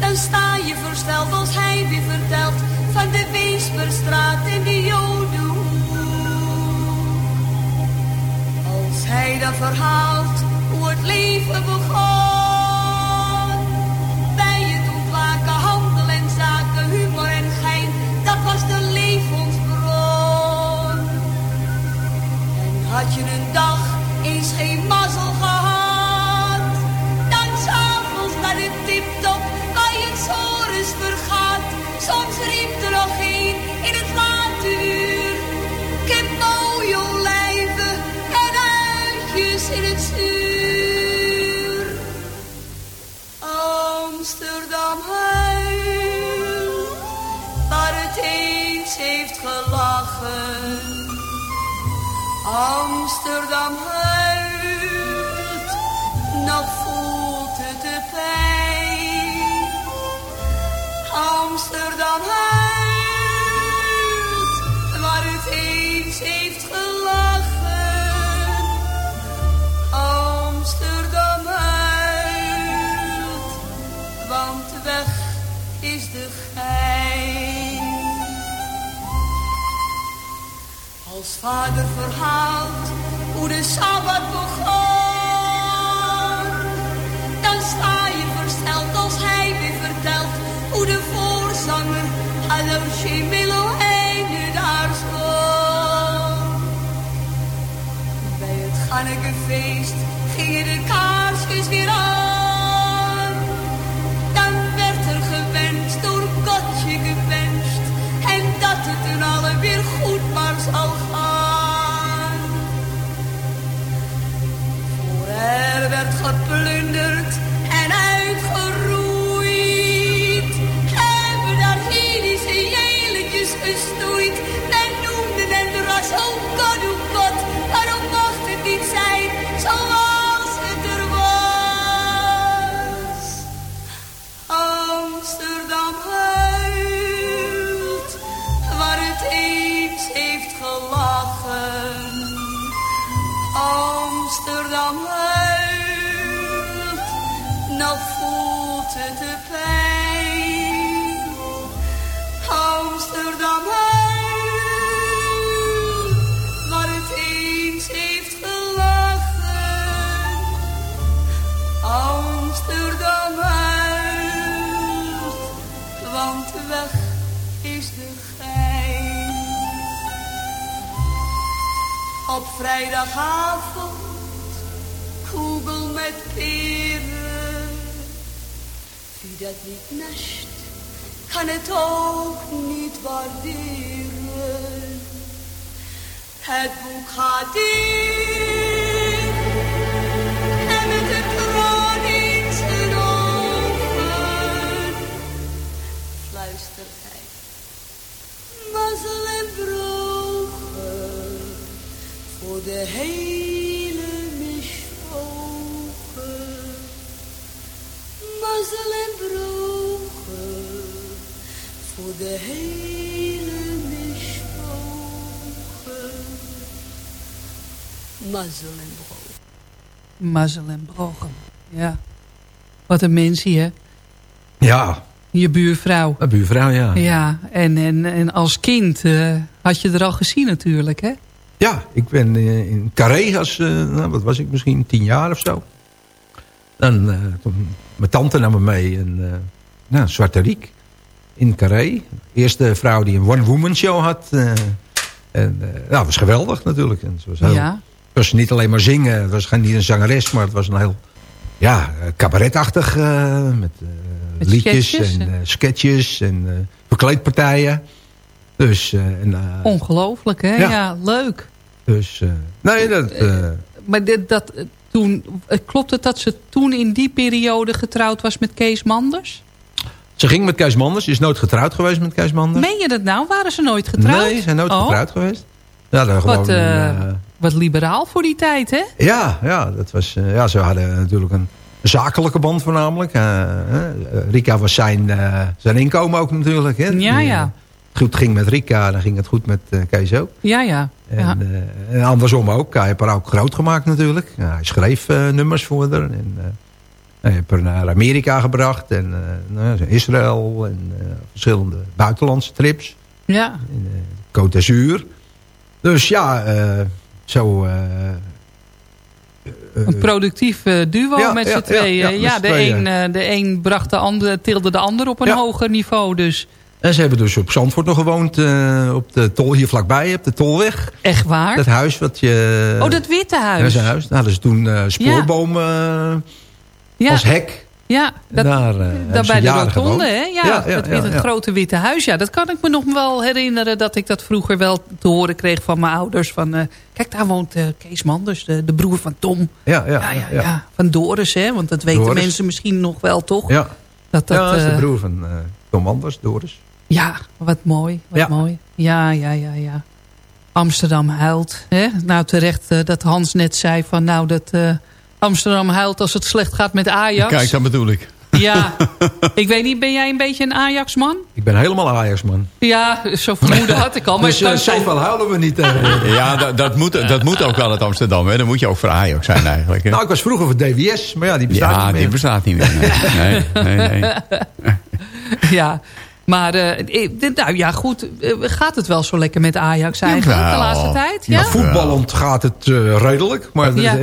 dan sta je versteld als hij weer vertelt van de Weesperstraat en de Jodenhoek. Hij dan verhaalt hoe het leven begon, bij het ontwaken, handel en zaken, humor en gein, dat was de levensbron. En had je een dag Amsterdam huilt, nog voelt het de pijn. Amsterdam huilt, vader verhaalt hoe de Sabbat begon, dan sta je versteld als hij weer vertelt hoe de voorzanger Hallo Shemilo nu daar stond. Bij het Gannekefeest gingen de kaarsjes weer aan. Werd geplunderd Op vrijdagavond, koegel met peren. Wie dat niet nest, kan het ook niet waarderen. Het boek Voor de hele mishogen, en voor de hele mishogen, mazzel en. Mazel en ja. Wat een mensie, hè? Ja, je buurvrouw. Een buurvrouw, ja. Ja, en, en, en als kind eh, had je er al gezien natuurlijk, hè? Ja, ik ben eh, in Carré als, eh, nou, wat was ik, misschien tien jaar of zo. Dan, eh, toen, mijn tante nam me mee en, nou, Zwarte Riek in Carré. Eerste vrouw die een one-woman show had. en eh, ja, dat was geweldig natuurlijk. En ze was heel, Ja. Het was niet alleen maar zingen, het was geen- niet een zangeres, maar het was een heel ja, cabaretachtig met, Met liedjes sketches, en sketches en verkleedpartijen. Dus, eh, en, eh, Ongelooflijk, hè? Ja, Ja. leuk. dus eh, nee, dat, eh, Maar dit, dat, toen, klopt het dat ze toen in die periode getrouwd was met Kees Manders? Ze ging met Kees Manders. Is nooit getrouwd geweest met Kees Manders. Meen je dat nou? Waren ze nooit getrouwd? Nee, ze zijn nooit Oh, getrouwd geweest. Ja, dan Wat, gewoon, eh, wat liberaal voor die tijd, hè? ja, ja, dat was, ja, ze hadden natuurlijk een zakelijke band voornamelijk. Eh, Rika was zijn, zijn inkomen ook natuurlijk. Hè. Ja, ja. Goed ging met Rika, dan ging het goed met eh, Kees ook. Ja, ja. En, ja. eh, en andersom ook. Hij heeft haar ook groot gemaakt natuurlijk. Ja, hij schreef eh, nummers voor haar. En, hij heeft haar naar Amerika gebracht. En nou, Israël. En verschillende buitenlandse trips. ja. in Côte d'Azur. Dus ja, zo... Een productief duo ja, met z'n ja, tweeën. ja, de, een, de een bracht de ander, tilde de ander op een hoger niveau. Dus en ze hebben dus op Zandvoort nog gewoond. eh, op de tol, hier vlakbij, op de Tolweg. echt waar. Dat huis wat je... oh, dat witte huis. zijn huis. Nou, hadden ze toen eh spoorbomen eh, Ja, als hek. ja dat, daar, daar bij de rotonde, hè? Ja, Ja, ja, dat witte, grote witte huis. Ja, dat kan ik me nog wel herinneren dat ik dat vroeger wel te horen kreeg van mijn ouders. Van, kijk, daar woont Kees Manders, de, de broer van Tom. Ja, ja, Ja. Van Doris, hè? Want dat weten Doris. mensen misschien nog wel, toch? Ja, Dat dat, ja, dat is de broer van Tom Anders, Doris. Ja, wat mooi. Wat Ja. mooi. Ja, ja, ja, ja. Amsterdam huilt. Hè? Nou, terecht eh, dat Hans net zei van... nou, dat eh, Amsterdam huilt als het slecht gaat met Ajax. Kijk, dat bedoel ik. Ja, ik weet niet, ben jij een beetje een Ajax-man? Ik ben helemaal Ajax-man. Ja, zo vermoeden had ik al. Maar Dus eh, kan zijn- zoveel houden we niet tegen. Ja, dat, dat, moet, dat moet ook wel uit Amsterdam. Hè? Dan moet je ook voor Ajax zijn eigenlijk. Hè? nou, ik was vroeger voor DWS, maar ja, die bestaat ja, niet meer. die bestaat niet meer. Nee, nee, nee. nee. Ja, maar eh, nou ja, goed. eh, gaat het wel zo lekker met Ajax eigenlijk de laatste tijd? Ja? Nou, voetballend gaat het eh, redelijk, maar Ja.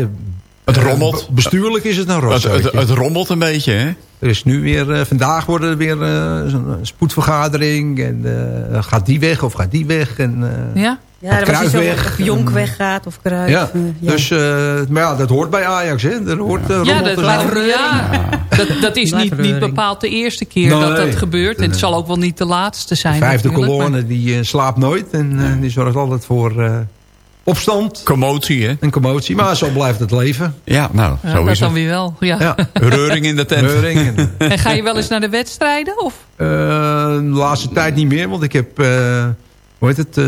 Het rommelt. be- bestuurlijk is het een Het, rotzootje. het, het rommelt een beetje, hè? Er is nu weer, vandaag worden er weer zo'n spoedvergadering. En eh, gaat die weg of gaat die weg? En, eh, Ja? Ja, Gaat dat was over weg. of Jonk weggaat of Kruijff. ja. eh, ja. Dus, eh, maar ja, dat hoort bij Ajax, hè? Er hoort eh, Ja, dat, ja, dat, dat is niet, niet bepaald de eerste keer Nee. dat dat gebeurt. En het zal ook wel niet de laatste De zijn. vijfde kolonne, die slaapt nooit. En die zorgt altijd voor eh, opstand Commotie, hè? en commotie. Maar zo blijft het leven. Ja, nou, zo Ja, dat is dan het. weer wel. Ja. Ja, Reuring in de tent. Reuring. En, En ga je wel eens naar de wedstrijden? Of? eh, de laatste tijd niet meer, want ik heb... eh hoe heet het? eh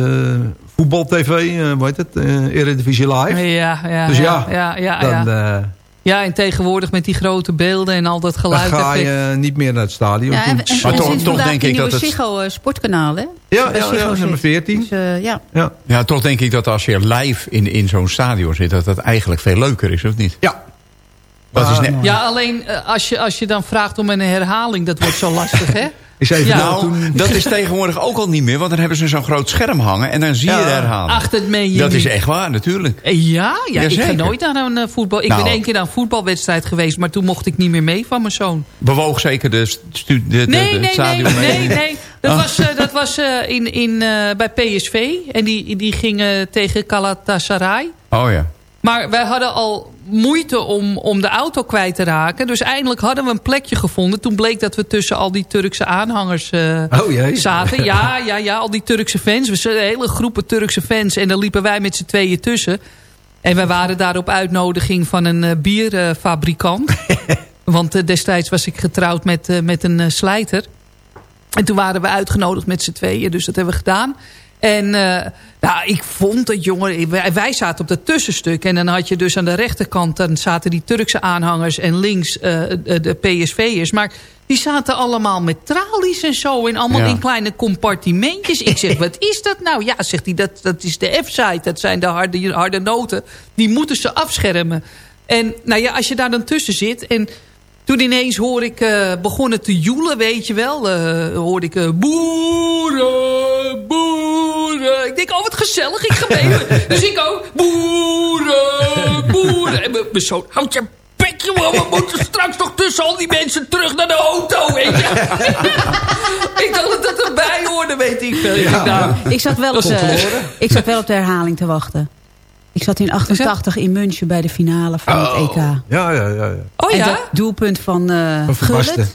voetbal TV, eh hoe heet het? eh Eredivisie Live. Ja, ja, Dus ja, ja, ja, Dan, ja. eh, ja, en tegenwoordig met die grote beelden en al dat dan geluid. ga effect. je niet meer naar het stadion. Ja, en, toe. en, Maar en toch- toch denk ik dat het- Ziggo sportkanaal, hè? ja, ja, nummer 14. Dus, eh, ja. Ja. Ja, toch denk ik dat als je live in, in zo'n stadion zit... dat dat eigenlijk veel leuker is, of niet? ja. Dat is Ah, net, Ja, alleen eh, als je, als je dan vraagt om een herhaling, dat wordt zo lastig, hè? Ja. vandaag nou, toen... dat is tegenwoordig ook al niet meer... want dan hebben ze zo'n groot scherm hangen... en dan zie je Ja. de herhaling. Ach, dat meen je dat is echt waar, natuurlijk. Ja, ja ik ga nooit naar een eh, voetbal. Ik Nou. ben één keer naar een voetbalwedstrijd geweest, maar toen mocht ik niet meer mee van mijn zoon. Bewoog zeker de, stu- de, de, Nee, de- nee, nee, mee. nee, nee. Dat Oh. was, eh, dat was eh, in, in, eh, bij PSV. En die, die gingen tegen Galatasaray. Oh ja. Maar wij hadden al moeite om, om de auto kwijt te raken. Dus eindelijk hadden we een plekje gevonden. Toen bleek dat we tussen al die Turkse aanhangers eh, Oh zaten. Ja, ja, ja, al die Turkse fans. We hele groepen Turkse fans. En daar liepen wij met z'n tweeën tussen. En wij waren daar op uitnodiging van een eh, bierfabrikant. Want eh, destijds was ik getrouwd met, met een slijter. En toen waren we uitgenodigd met z'n tweeën. Dus dat hebben we gedaan. En uh, nou, ik vond het, jongen... Wij, wij, zaten op dat tussenstuk. En dan had je dus aan de rechterkant... dan zaten die Turkse aanhangers en links uh, de PSV'ers. Maar die zaten allemaal met tralies en zo. En allemaal ja. in kleine compartimentjes. Ik zeg, wat is dat nou? Ja, zegt hij, dat, dat is de F-site. Dat zijn de harde, harde noten. Die moeten ze afschermen. En nou ja, als je daar dan tussen zit... en toen ineens hoor ik uh, begonnen te joelen, weet je wel. Uh, hoorde ik uh, boeren, boeren. Ik denk, oh wat gezellig, ik ga mee. dus ik ook, boeren, boeren. En mijn zoon, houd je bekje, man. We moeten straks nog tussen al die mensen terug naar de auto, weet je. ik dacht dat dat erbij hoorde, weet ik veel. Ja. Nou, ik, zat wel op ik zat wel op de herhaling te wachten. Ik zat in 88 in München bij de finale van oh. het EK. Ja, ja, ja. ja. Oh ja? En dat doelpunt van, uh, van Van Basten.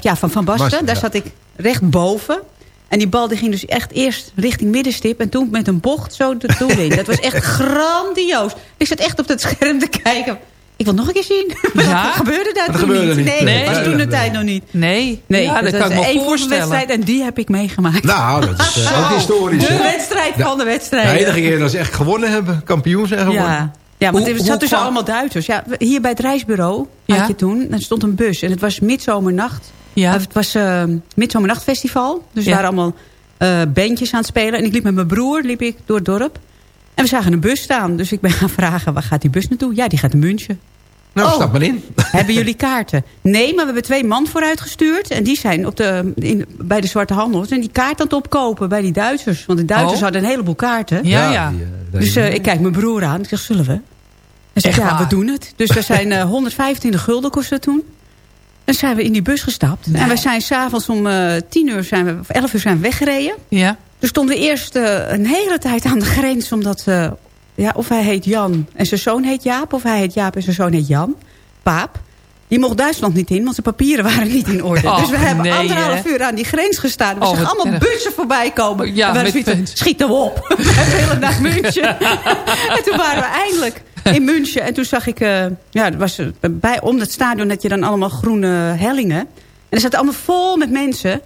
Ja, van Van Basten. Basten Daar ja. zat ik recht boven. En die bal die ging dus echt eerst richting middenstip. En toen met een bocht zo de doel in. Dat was echt grandioos. Ik zat echt op dat scherm te kijken. Ik wil nog een keer zien. Ja? Wat gebeurde daar dat toen gebeurde niet? niet. Nee, Nee. dat was toen de tijd nog niet. Nee, Nee, ja, dat, dat kan ik was me één voorstellen. wedstrijd en die heb ik meegemaakt. Nou, dat is uh, ook historisch. De hè? wedstrijd van de De wedstrijd. enige keer dat ze echt gewonnen hebben. Kampioen zijn geworden. Ja. Ja, want er hoe zat dus kwam- allemaal Duitsers. Ja, hier bij het reisbureau Ja. had je toen, er stond een bus. En het was midzomernacht. Ja. Het was uh, midzomernachtfestival. Dus Ja. er waren allemaal uh, bandjes aan het spelen. En ik liep met mijn broer liep ik door het dorp. En we zagen een bus staan. Dus ik ben gaan vragen, waar gaat die bus naartoe? Ja, die gaat naar München. Nou, Oh. stap maar in. Hebben jullie kaarten? Nee, maar we hebben twee man vooruitgestuurd. En die zijn op de, in, bij de Zwarte Handels. En die kaart aan het opkopen bij die Duitsers. Want de Duitsers Oh. hadden een heleboel kaarten. Ja, ja. die, uh, daar- Dus uh, ik kijk mijn broer aan. Ik zeg, zullen we? Hij zegt, ja, waar? we doen het. Dus we zijn uh, 125 gulden kostte dat toen. En zijn we in die bus gestapt. Nee. En we zijn s'avonds om uh, 10 uur, zijn we, of 11 uur zijn we weggereden. Ja. Toen stonden eerst uh, een hele tijd aan de grens. Omdat, uh, ja, of hij heet Jan en zijn zoon heet Jaap. Of hij heet Jaap en zijn zoon heet Jan. Paap. Die mocht Duitsland niet in, want zijn papieren waren niet in orde. Och, dus we hebben nee, anderhalf hè? uur aan die grens gestaan. We Oh, zagen allemaal erg. bussen voorbij komen. Ja, en we van, schiet hem op. We willen naar München. en toen waren we eindelijk in München. En toen zag ik, uh, ja, was, bij, om het stadion had je dan allemaal groene hellingen. En er zat allemaal vol met mensen.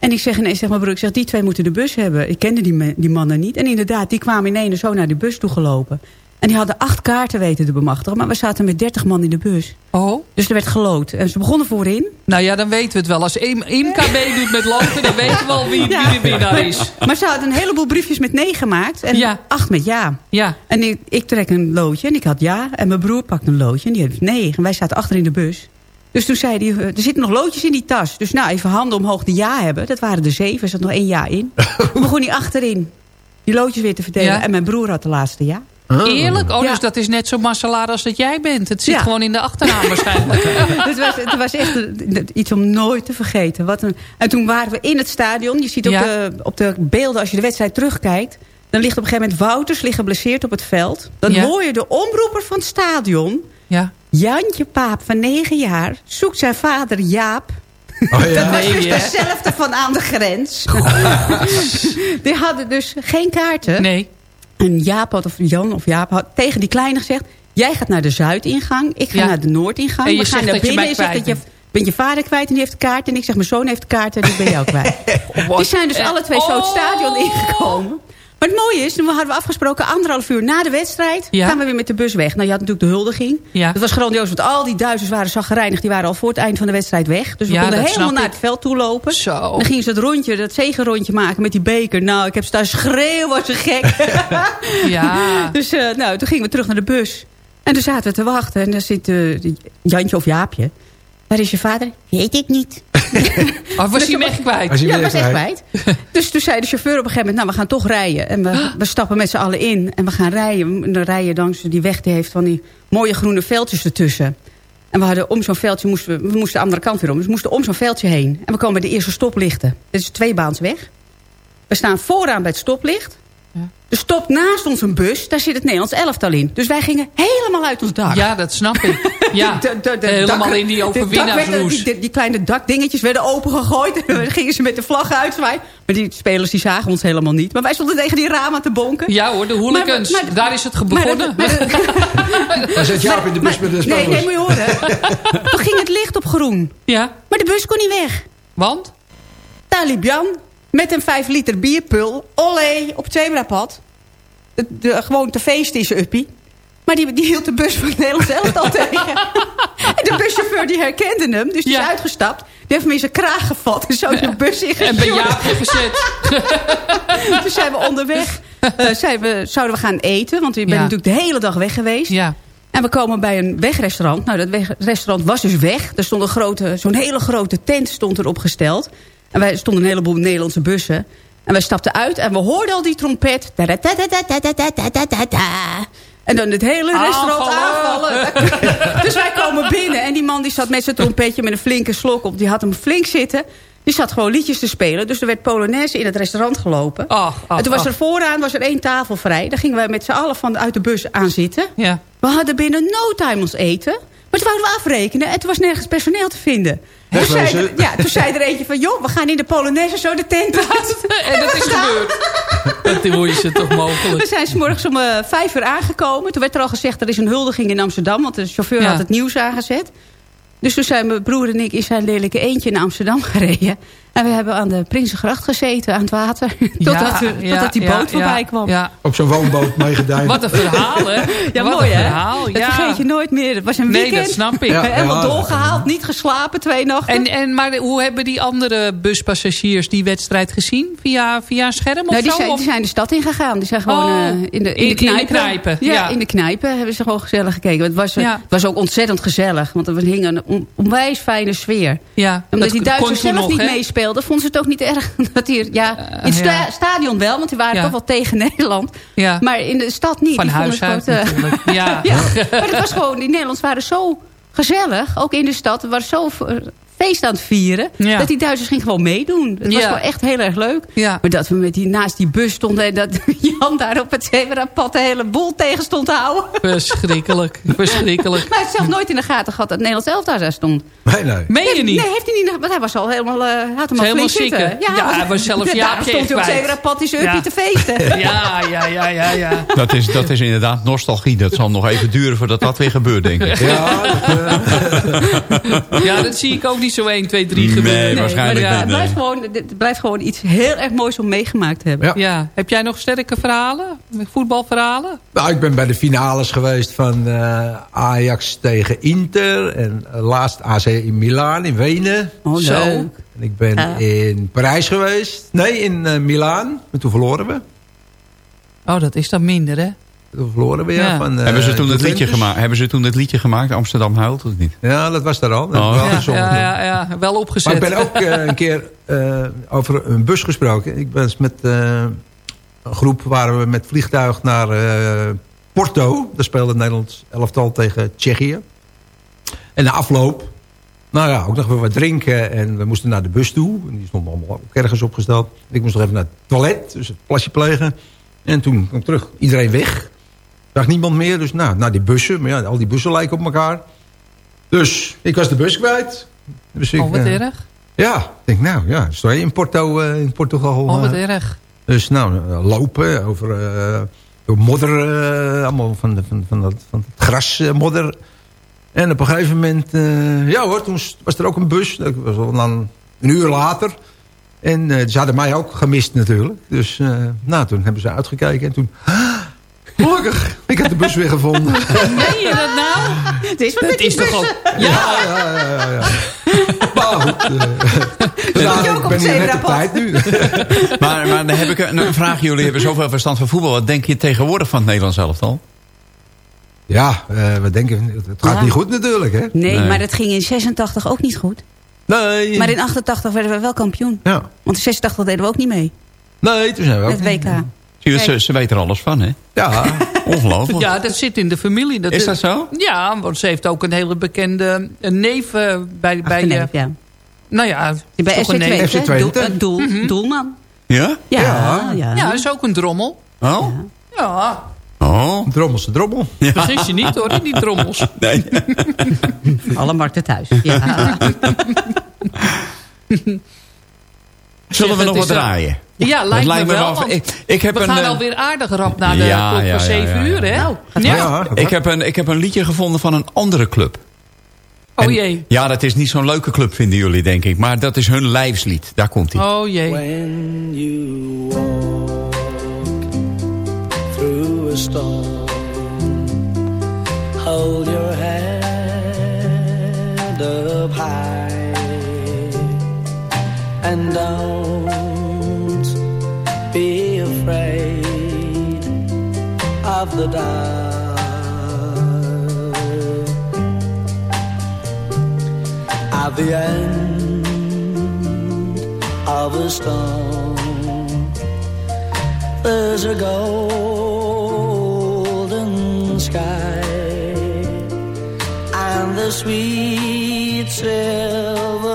En ik zeg ineens tegen mijn broer, ik zeg, die twee moeten de bus hebben. Ik kende die, die mannen niet. En inderdaad, die kwamen in ene zo naar de bus toe gelopen. En die hadden acht kaarten weten te bemachtigen. Maar we zaten met dertig man in de bus. Oh, Dus er werd geloot. En ze begonnen voorin. nou ja, dan weten we het wel. Als Im- Imka meedoet met loten, dan weten we al wie, wie de winnaar is. Maar ze hadden een heleboel briefjes met nee gemaakt. En Ja. acht met ja. Ja. En ik, ik trek een loodje en ik had ja. En mijn broer pakt een loodje en die heeft nee. En wij zaten achter in de bus. Dus toen zei hij, eh, er zitten nog loodjes in die tas. Dus nou, even handen omhoog die ja hebben. Dat waren er zeven, er zat nog één ja in. Toen begon hij achterin die loodjes weer te verdelen. Ja. En mijn broer had de laatste ja. Eerlijk? Oh, Ja. dus dat is net zo massalaar als dat jij bent. Het zit Ja. gewoon in de achternaam waarschijnlijk. het, was, het was echt een- iets om nooit te vergeten. Wat een, en toen waren we in het stadion. Je ziet op, Ja. de, op de beelden, als je de wedstrijd terugkijkt... dan ligt op een gegeven moment Wouters ligt geblesseerd op het veld. Dan Ja. hoor je de omroeper van het stadion... Ja. Jantje Paap van 9 jaar zoekt zijn vader Jaap. Oh, ja? Dat was dus dezelfde van aan de grens. Die hadden dus geen kaarten. Nee. En Jaap had, of Jan of Jaap had tegen die kleine gezegd... jij gaat naar de zuidingang, ik ga Ja. naar de noordingang. En je We gaan zegt naar dat je binnen mij en zegt dat je... kwijt bent je vader kwijt en die heeft de kaart. En ik zeg, mijn zoon heeft de kaart en ik ben jou kwijt. die zijn dus alle twee zo het stadion Oh. ingekomen. Maar het mooie is, we hadden we afgesproken anderhalf uur na de wedstrijd... Ja. gaan we weer met de bus weg. Nou, je had natuurlijk de huldiging. Ja. Dat was grandioos, want al die Duitsers waren zaggerijnig. Die waren al voor het eind van de wedstrijd weg. Dus we Ja, konden dat helemaal naar het veld toe lopen. Zo. Dan gingen ze het rondje, dat zegenrondje maken met die beker. Nou, ik heb staan schreeuwen als een gek. Ja. dus uh, nou, toen gingen we terug naar de bus. En toen zaten we te wachten. En daar zit uh, Jantje of Jaapje. Waar is je vader? Weet ik niet. Was hij hem echt kwijt? Was hij Ja, was echt kwijt. dus toen zei de chauffeur op een gegeven moment... nou, we gaan toch rijden. En we, we stappen met z'n allen in. En we gaan rijden. En dan rijden langs die weg die heeft van die mooie groene veldjes ertussen. En we hadden om zo'n veldje... Moesten we, we moesten de andere kant weer om. Dus we moesten om zo'n veldje heen. En we komen bij de eerste stoplichten. Dit is twee baans weg. We staan vooraan bij het stoplicht. Ja. Er stopt naast ons een bus. Daar zit het Nederlands elftal in. Dus wij gingen helemaal uit ons dak. Ja, dat snap ik. Ja, De- de- de helemaal dak- in die overwinnaarsroes. Die, die, kleine dakdingetjes werden opengegooid. En dan gingen ze met de vlag uitzwaaien. Maar die spelers die zagen ons helemaal niet. Maar wij stonden tegen die ramen te bonken. Ja hoor, de hooligans. Maar- maar- Daar is het begonnen. Dan zit Jaap in de bus met de Nee, spelers. nee, moet je horen. Toen ging het licht op groen. ja, Maar de bus kon niet weg. want? Daar Jan. Met een 5 liter bierpul. Olé, op het zebrapad. De, de, gewoon te feest is uppie. Maar die, die hield de bus van het Nederlands elftal tegen. En de buschauffeur die herkende hem. Dus die is uitgestapt. Die heeft hem in zijn kraag gevat. En zo de bus in En bij Jaap gezet. Toen zijn we onderweg. eh, zijn we, zouden we gaan eten. Want je bent Ja. natuurlijk de hele dag weg geweest. Ja. En we komen bij een wegrestaurant. Nou, dat wegrestaurant was dus weg. Er stond een grote, zo'n hele grote tent stond erop gesteld. En wij stonden een heleboel Nederlandse bussen. En wij stapten uit en we hoorden al die trompet. En dan het hele restaurant aanvallen. dus wij komen binnen en die man die zat met zijn trompetje met een flinke slok op. Die had hem flink zitten. Die zat gewoon liedjes te spelen. Dus er werd Polonaise in het restaurant gelopen. Oh, en toen was er vooraan was er één tafel vrij. Daar gingen wij met z'n allen van, uit de bus aan zitten. Ja. We hadden binnen no time ons eten. Maar toen wouden we afrekenen. En toen was nergens personeel te vinden. Toen zei, er, ja, toen zei er eentje van... joh, we gaan in de Polonaise zo de tent uit. En dat is gebeurd. Dat is het toch mogelijk? We zijn s morgens om eh, vijf uur aangekomen. Toen werd er al gezegd, er is een huldiging in Amsterdam. Want de chauffeur Ja. had het nieuws aangezet. Dus toen zijn mijn broer en ik in zijn lelijke eentje naar Amsterdam gereden. En we hebben aan de Prinsengracht gezeten, aan het water. totdat, ja, totdat die ja, boot voorbij ja, kwam. Ja. Op zo'n woonboot meegedaan. Wat een verhaal, hè? Ja, Wat mooi een hè? verhaal, Dat ja. vergeet je nooit meer. Het was een Nee, weekend. dat snap ik. Ja, Helemaal ja, doorgehaald, niet geslapen, twee nachten. En, en, maar hoe hebben die andere buspassagiers die wedstrijd gezien? Via, via een scherm of Nou, die, zo? zijn, Of- die zijn de stad ingegaan. Die zijn gewoon Oh, eh, in de, in de in- in de knijpen. Ja, ja. in de knijpen hebben ze gewoon gezellig gekeken. Het was, eh, Ja. het was ook ontzettend gezellig. Want er hing een on- onwijs fijne sfeer. Ja, Omdat dat die Duitsers zelf niet hè? Vonden ze het ook niet erg. Dat hier, ja, in het sta- ja. stadion wel, want die waren Ja. toch wel tegen Nederland. Ja. Maar in de stad niet. Van Die huis uit het eh. Ja. Maar het was gewoon, die Nederlanders waren zo gezellig. Ook in de stad. Er was zo eh, feest aan het vieren. Ja. Dat die Duitsers gingen gewoon meedoen. Het was Ja. gewoon echt heel erg leuk. Ja. Maar dat we met die, naast die bus stonden... en dat Jan daar op het zebrapad de hele boel tegen stond te houden. Verschrikkelijk, verschrikkelijk. Maar hij heeft zelf nooit in de gaten gehad dat het Nederlands elftal daar stond. Nee, nee. Meen je Nee, niet? Nee, heeft hij niet. Want hij was al helemaal... eh had hem al Helemaal ziek, hè? Ja, hij was zelfs ja, Jaapje Daar stond hij op kwijt. zebrapad in zijn Ja. te feesten. Ja, ja, ja, ja, ja. Dat is, dat is inderdaad nostalgie. Dat zal nog even duren voordat dat weer gebeurt, denk ik. Ja, Ja, dat zie ik ook niet zo 1, 2, 3 Nee, gebeuren. waarschijnlijk maar ja. het, niet. blijft gewoon, het blijft gewoon iets heel erg moois om meegemaakt te hebben. Ja. Ja. Heb jij nog sterke verhalen? Voetbalverhalen? Nou, ik ben bij de finales geweest van eh, Ajax tegen Inter. En eh, laatst AC in Milaan, in Wenen. Oh, Zo. leuk. En ik ben Ja. in Parijs geweest. Nee, in eh, Milaan. Maar toen verloren we. Oh, dat is dan minder, hè? Toen verloren we, ja. Van, eh, hebben, ze toen het liedje gemaakt, hebben ze toen het liedje gemaakt, Amsterdam huilt of niet? Ja, dat was daar al. Dat Oh. wel Ja, gezongen. ja, ja, ja, wel Maar opgezet. ik ben ook eh, een keer eh, over een bus gesproken. Ik ben met eh, een groep waren we met vliegtuig naar eh, Porto. Daar speelde het Nederlands elftal tegen Tsjechië. En na afloop, nou ja, ook nog weer wat drinken. En we moesten naar de bus toe. En die stond allemaal ook ergens opgesteld. Ik moest nog even naar het toilet, dus het plasje plegen. En toen kwam ik terug, iedereen weg. Zag niemand meer, dus nou, naar die bussen. Maar ja, al die bussen lijken op elkaar. Dus ik was de bus kwijt. Dus ik, Oh, wat eh, erg. ja, ik denk nou, ja, sta je in, Porto, eh, in Portugal. Oh, wat eh, erg. dus nou, lopen over door modder, allemaal van, de, van, van, dat, van het gras modder. En op een gegeven moment, ja hoor, toen was er ook een bus. Dat was al dan een uur later. En ze hadden mij ook gemist natuurlijk. Dus nou, toen hebben ze uitgekeken en toen... Gelukkig, ik heb de bus weer gevonden. Meen je dat nou? Het is, Dat is toch ook... Ja, ja, ja, ja. ja. Maar goed, eh, je ook ik op ben hier net op tijd nu. Maar, maar dan heb ik een, een vraag. Jullie hebben zoveel verstand van voetbal. Wat denk je tegenwoordig van het Nederlands elftal? Ja, eh, we denken, het gaat Ja. niet goed natuurlijk, hè? Nee, Nee. maar het ging in 86 ook niet goed. Nee. Maar in 88 werden we wel kampioen. Ja. Want in 86 deden we ook niet mee. Nee, toen zijn we ook Het WK. Zie je, ze, ze weten er alles van, hè? Ja, Ongelooflijk. Ja, dat zit in de familie. Dat Is dat zo? Ja, want ze heeft ook een hele bekende een neef eh, bij... bij eh, ja. nou ja, Die bij neef. FC Twente. doel, eh, doel, Mhm. doelman. Ja? Ja, Ja. ja. Ja, dat is ook een drommel. Oh? Ja, Oh. drommelse drommel. vergis je niet hoor, in die drommels. Nee. Alle markten thuis. Ja. Zullen we nog wat draaien? Ja, lijkt, Dat me wel. van- want Ik, ik heb we een, gaan eh, alweer aardig rap naar de Ja, klok ja, van ja, 7 ja, ja. uur, hè? Nou, Ja. Ja, ik, heb een, ik heb een liedje gevonden van een andere club. Oh En- jee. Ja, dat is niet zo'n leuke club, vinden jullie, denk ik. Maar dat is hun lijfslied. Daar komt hij. Oh jee. When you walk through a storm, hold your head up high and don't of the dark. At the end of a storm. There's a golden sky and the sweet silver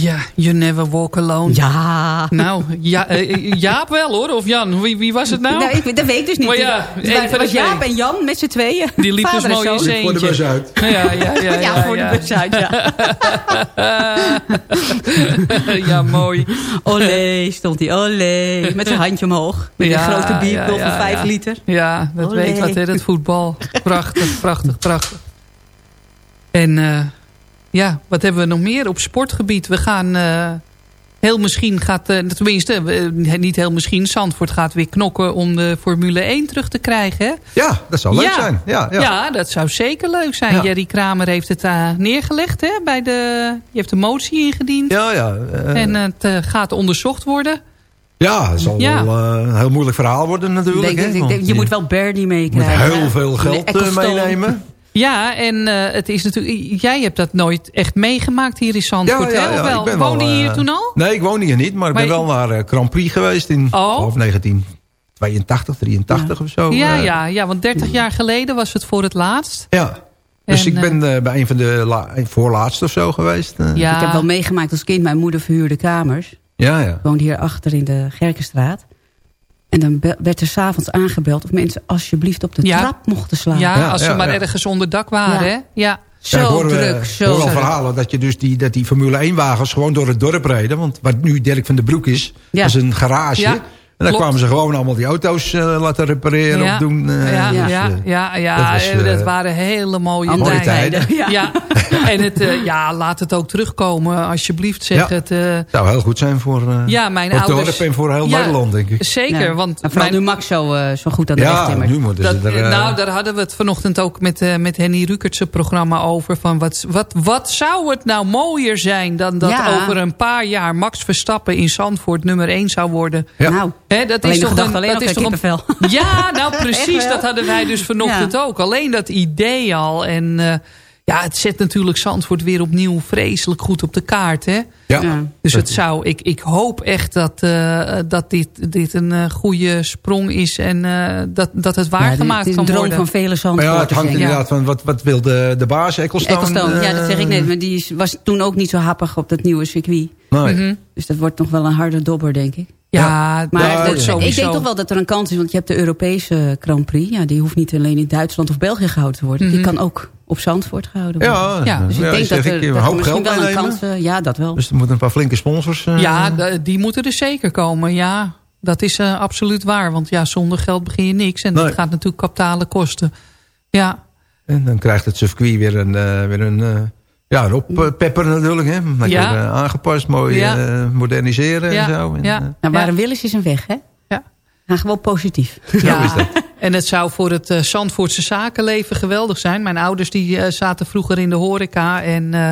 Ja, You Never Walk Alone. Ja. Nou, ja, eh, Jaap wel hoor. Of Jan, wie, wie was het nou? Nou, ik, dat weet ik dus niet. Maar ja, het was, het Jaap en Jan met z'n tweeën. Die liep dus mooi in zijn Voor de bus uit. Ja, ja, ja. Ja, Ja, voor de bus uit, ja. ja, mooi. Olé, stond hij. Olé. Met zijn handje omhoog. Met Ja, een grote bierpil ja, van ja, 5 ja. liter. Ja, dat Olé. weet wat, hè, dat voetbal. Prachtig, prachtig, prachtig. En eh, ja, wat hebben we nog meer op sportgebied? We gaan... eh, heel misschien gaat... eh, tenminste, eh, niet heel misschien... Zandvoort gaat weer knokken om de Formule 1 terug te krijgen, hè? Ja, dat zou leuk Ja. zijn. Ja, ja. Ja, dat zou zeker leuk zijn. Ja. Jerry Kramer heeft het neergelegd, hè? Bij de, die heeft een motie ingediend. Ja, ja. En het eh, gaat onderzocht worden. ja, het zal Ja. wel eh, een heel moeilijk verhaal worden natuurlijk. Denk, hè, ik denk, want je moet wel Bernie je moet meekrijgen. heel veel geld meenemen. Ja, en eh, het is natuurlijk... Jij hebt dat nooit echt meegemaakt hier in Zandvoort, hè? Of wel? ik ben Woonde je hier eh, toen al? Nee, ik woon hier niet, maar ik ben je- wel naar eh, Grand Prix geweest in Oh. geloof 1982, 83 of zo. ja, ja, ja, want 30 jaar geleden was het voor het laatst. Ja. Dus En, ik ben bij een van de la- voorlaatste of zo geweest. Ja. Ik heb wel meegemaakt als kind. Mijn moeder verhuurde kamers. Ja, ja. Ik woonde hier achter in de Gerkenstraat. En dan werd er s'avonds aangebeld of mensen alsjeblieft op de Ja. trap mochten slapen. Ja, Ja, als ze ja, maar ja. ergens onder dak waren, Ja. hè? Ja. Ja, ik Zo hoor, eh, druk, ik zo hoor wel druk. verhalen dat, je dus die, dat die Formule 1 wagens gewoon door het dorp reden. Want wat nu Dirk van den Broek is, Ja. dat is een garage. Ja, dan klopt. kwamen ze gewoon allemaal die auto's eh, laten repareren Ja. of doen. eh, ja, dus, ja, eh, ja, ja, dat was, dat waren hele mooie mooie tijden. tijden. Ja. Ja. en het, eh, ja, laat het ook terugkomen, alsjeblieft. Zeg Ja. het. eh, zou heel goed zijn voor, eh ja, mijn voor het ouders. dorp en voor heel Ja, Nederland, denk ik. Zeker, Ja. want En vooral mijn- nu Max zo, eh, zo goed aan de weg Ja, timmert. nu dat, er... nou, daar hadden we het vanochtend ook met, eh met Henny Rukert's programma over. Van wat, wat, wat zou het nou mooier zijn dan dat Ja. over een paar jaar Max Verstappen in Zandvoort nummer 1 zou worden. Ja. Nou, Hè, dat alleen is toch een, alleen dat is toch een. Ja, nou precies. Dat hadden wij dus vanochtend Ja. ook. Alleen dat idee al. En eh, Ja, het zet natuurlijk Zandvoort weer opnieuw vreselijk goed op de kaart. Hè? Ja. Dus het zou, ik, ik hoop echt dat, eh, dat dit, dit een eh, goede sprong is. En eh, dat, dat het waargemaakt Ja, dit is kan een droom worden. van vele Maar Zandvoorters. ja, het hangt inderdaad van wat, wat wil de, de baas, Ecclestone? Ecclestone, ja, dat zeg ik net. Maar die was toen ook niet zo happig op dat nieuwe circuit. Nee. Mhm. Dus dat wordt nog wel een harde dobber, denk ik. Ja, Maar dat- ik denk toch wel dat er een kans is. Want je hebt de Europese Grand Prix. Ja, die hoeft niet alleen in Duitsland of België gehouden te worden. Die Mhm. kan ook op Zandvoort gehouden worden. Ja, Ja, Dus ik ja, denk dat er, dat er misschien geld wel een kans... eh, ja, dat wel. Dus er moeten een paar flinke sponsors. eh, Ja, die moeten er zeker komen. Ja, dat is eh, absoluut waar. Want ja, zonder geld begin je niks. En Nee. dat gaat natuurlijk kapitale kosten. Ja, En dan krijgt het circuit weer een, weer een, ja, een oppepper natuurlijk. Hè? Lekker Ja. eh, aangepast, mooi Ja. eh, moderniseren Ja, en zo. En, ja. eh, Nou, waar Ja. een wil is, is een weg, hè? Ja. Ga gewoon positief. ja. en het zou voor het eh, Zandvoortse zakenleven geweldig zijn. Mijn ouders die eh, zaten vroeger in de horeca. En eh,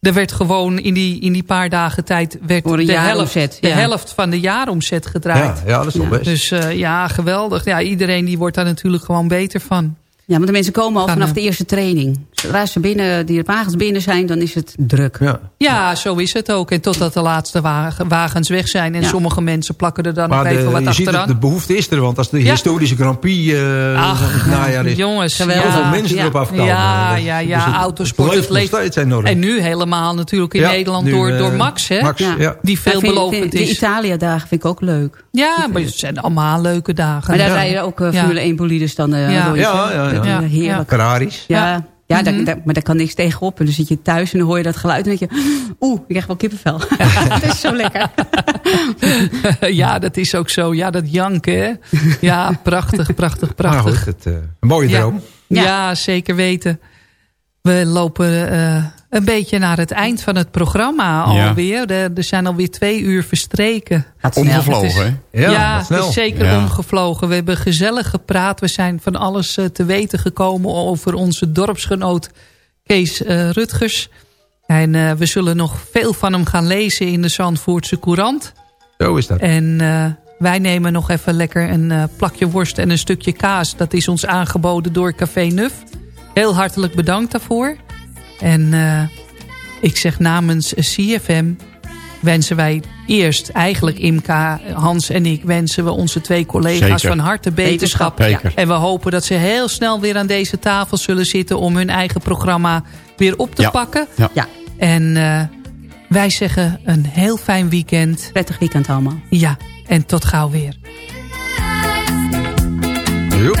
er werd gewoon in die, in die paar dagen tijd... werd de, helft, de helft van de jaaromzet gedraaid. ja, ja, dat is wel Ja. best. Dus eh, ja, geweldig. Ja, iedereen die wordt daar natuurlijk gewoon beter van. Ja, want de mensen komen al Gaan, vanaf de eerste training. Zodra ze binnen, die wagens binnen zijn, dan is het druk. Ja. Ja, zo is het ook. En totdat de laatste wagen- wagens weg zijn. En Ja. sommige mensen plakken er dan Maar nog de, even wat je ziet de behoefte is er. Want als de Ja. historische Grand Prix eh Ach, najaar is... jongens. Hoeveel ja. mensen ja. erop afkomen. Ja, ja, dus ja. het- Autosport. Het leeft het nog steeds enorm. En nu helemaal natuurlijk in Ja, Nederland nu, door, eh, door Max, hè? Max. Die veelbelovend vind- De is. Italia-dagen vind ik ook leuk. Ja, maar het zijn allemaal leuke dagen. Maar daar Ja. rijden ook eh, Ja. Formule 1 bolides dan eh Ja. Ja? Ja, ja. Ja. Heerlijk. Ferraris. Ja, Ja. ja, daar- Mhm. daar- maar daar kan niks tegenop. En dan zit je thuis en dan hoor je dat geluid. En dan denk je, oeh, ik krijg wel kippenvel. dat is zo lekker. ja, dat is ook zo. Ja, dat janken, hè? Ja, prachtig, prachtig, prachtig. goed, het, eh, een mooie Ja. droom. Ja. Ja. zeker weten. We lopen eh, een beetje naar het eind van het programma Ja. alweer. Er, er zijn alweer twee uur verstreken. Omgevlogen, hè? Ja, Ja, het is zeker Ja. omgevlogen. We hebben gezellig gepraat. We zijn van alles eh, te weten gekomen over onze dorpsgenoot Kees eh, Rutgers. En eh, we zullen nog veel van hem gaan lezen in de Zandvoortse Courant. Zo is dat. En eh, wij nemen nog even lekker een plakje worst en een stukje kaas. Dat is ons aangeboden door Café Nuf. Heel hartelijk bedankt daarvoor. En eh, ik zeg namens CFM wensen wij eerst eigenlijk Imka, Hans en ik... wensen we onze twee collega's Zeker. van harte beterschap. Zeker. En we hopen dat ze heel snel weer aan deze tafel zullen zitten... om hun eigen programma weer op te Ja. pakken. Ja. Ja, En eh, wij zeggen een heel fijn weekend. prettig weekend allemaal. Ja, en tot gauw weer. Joep.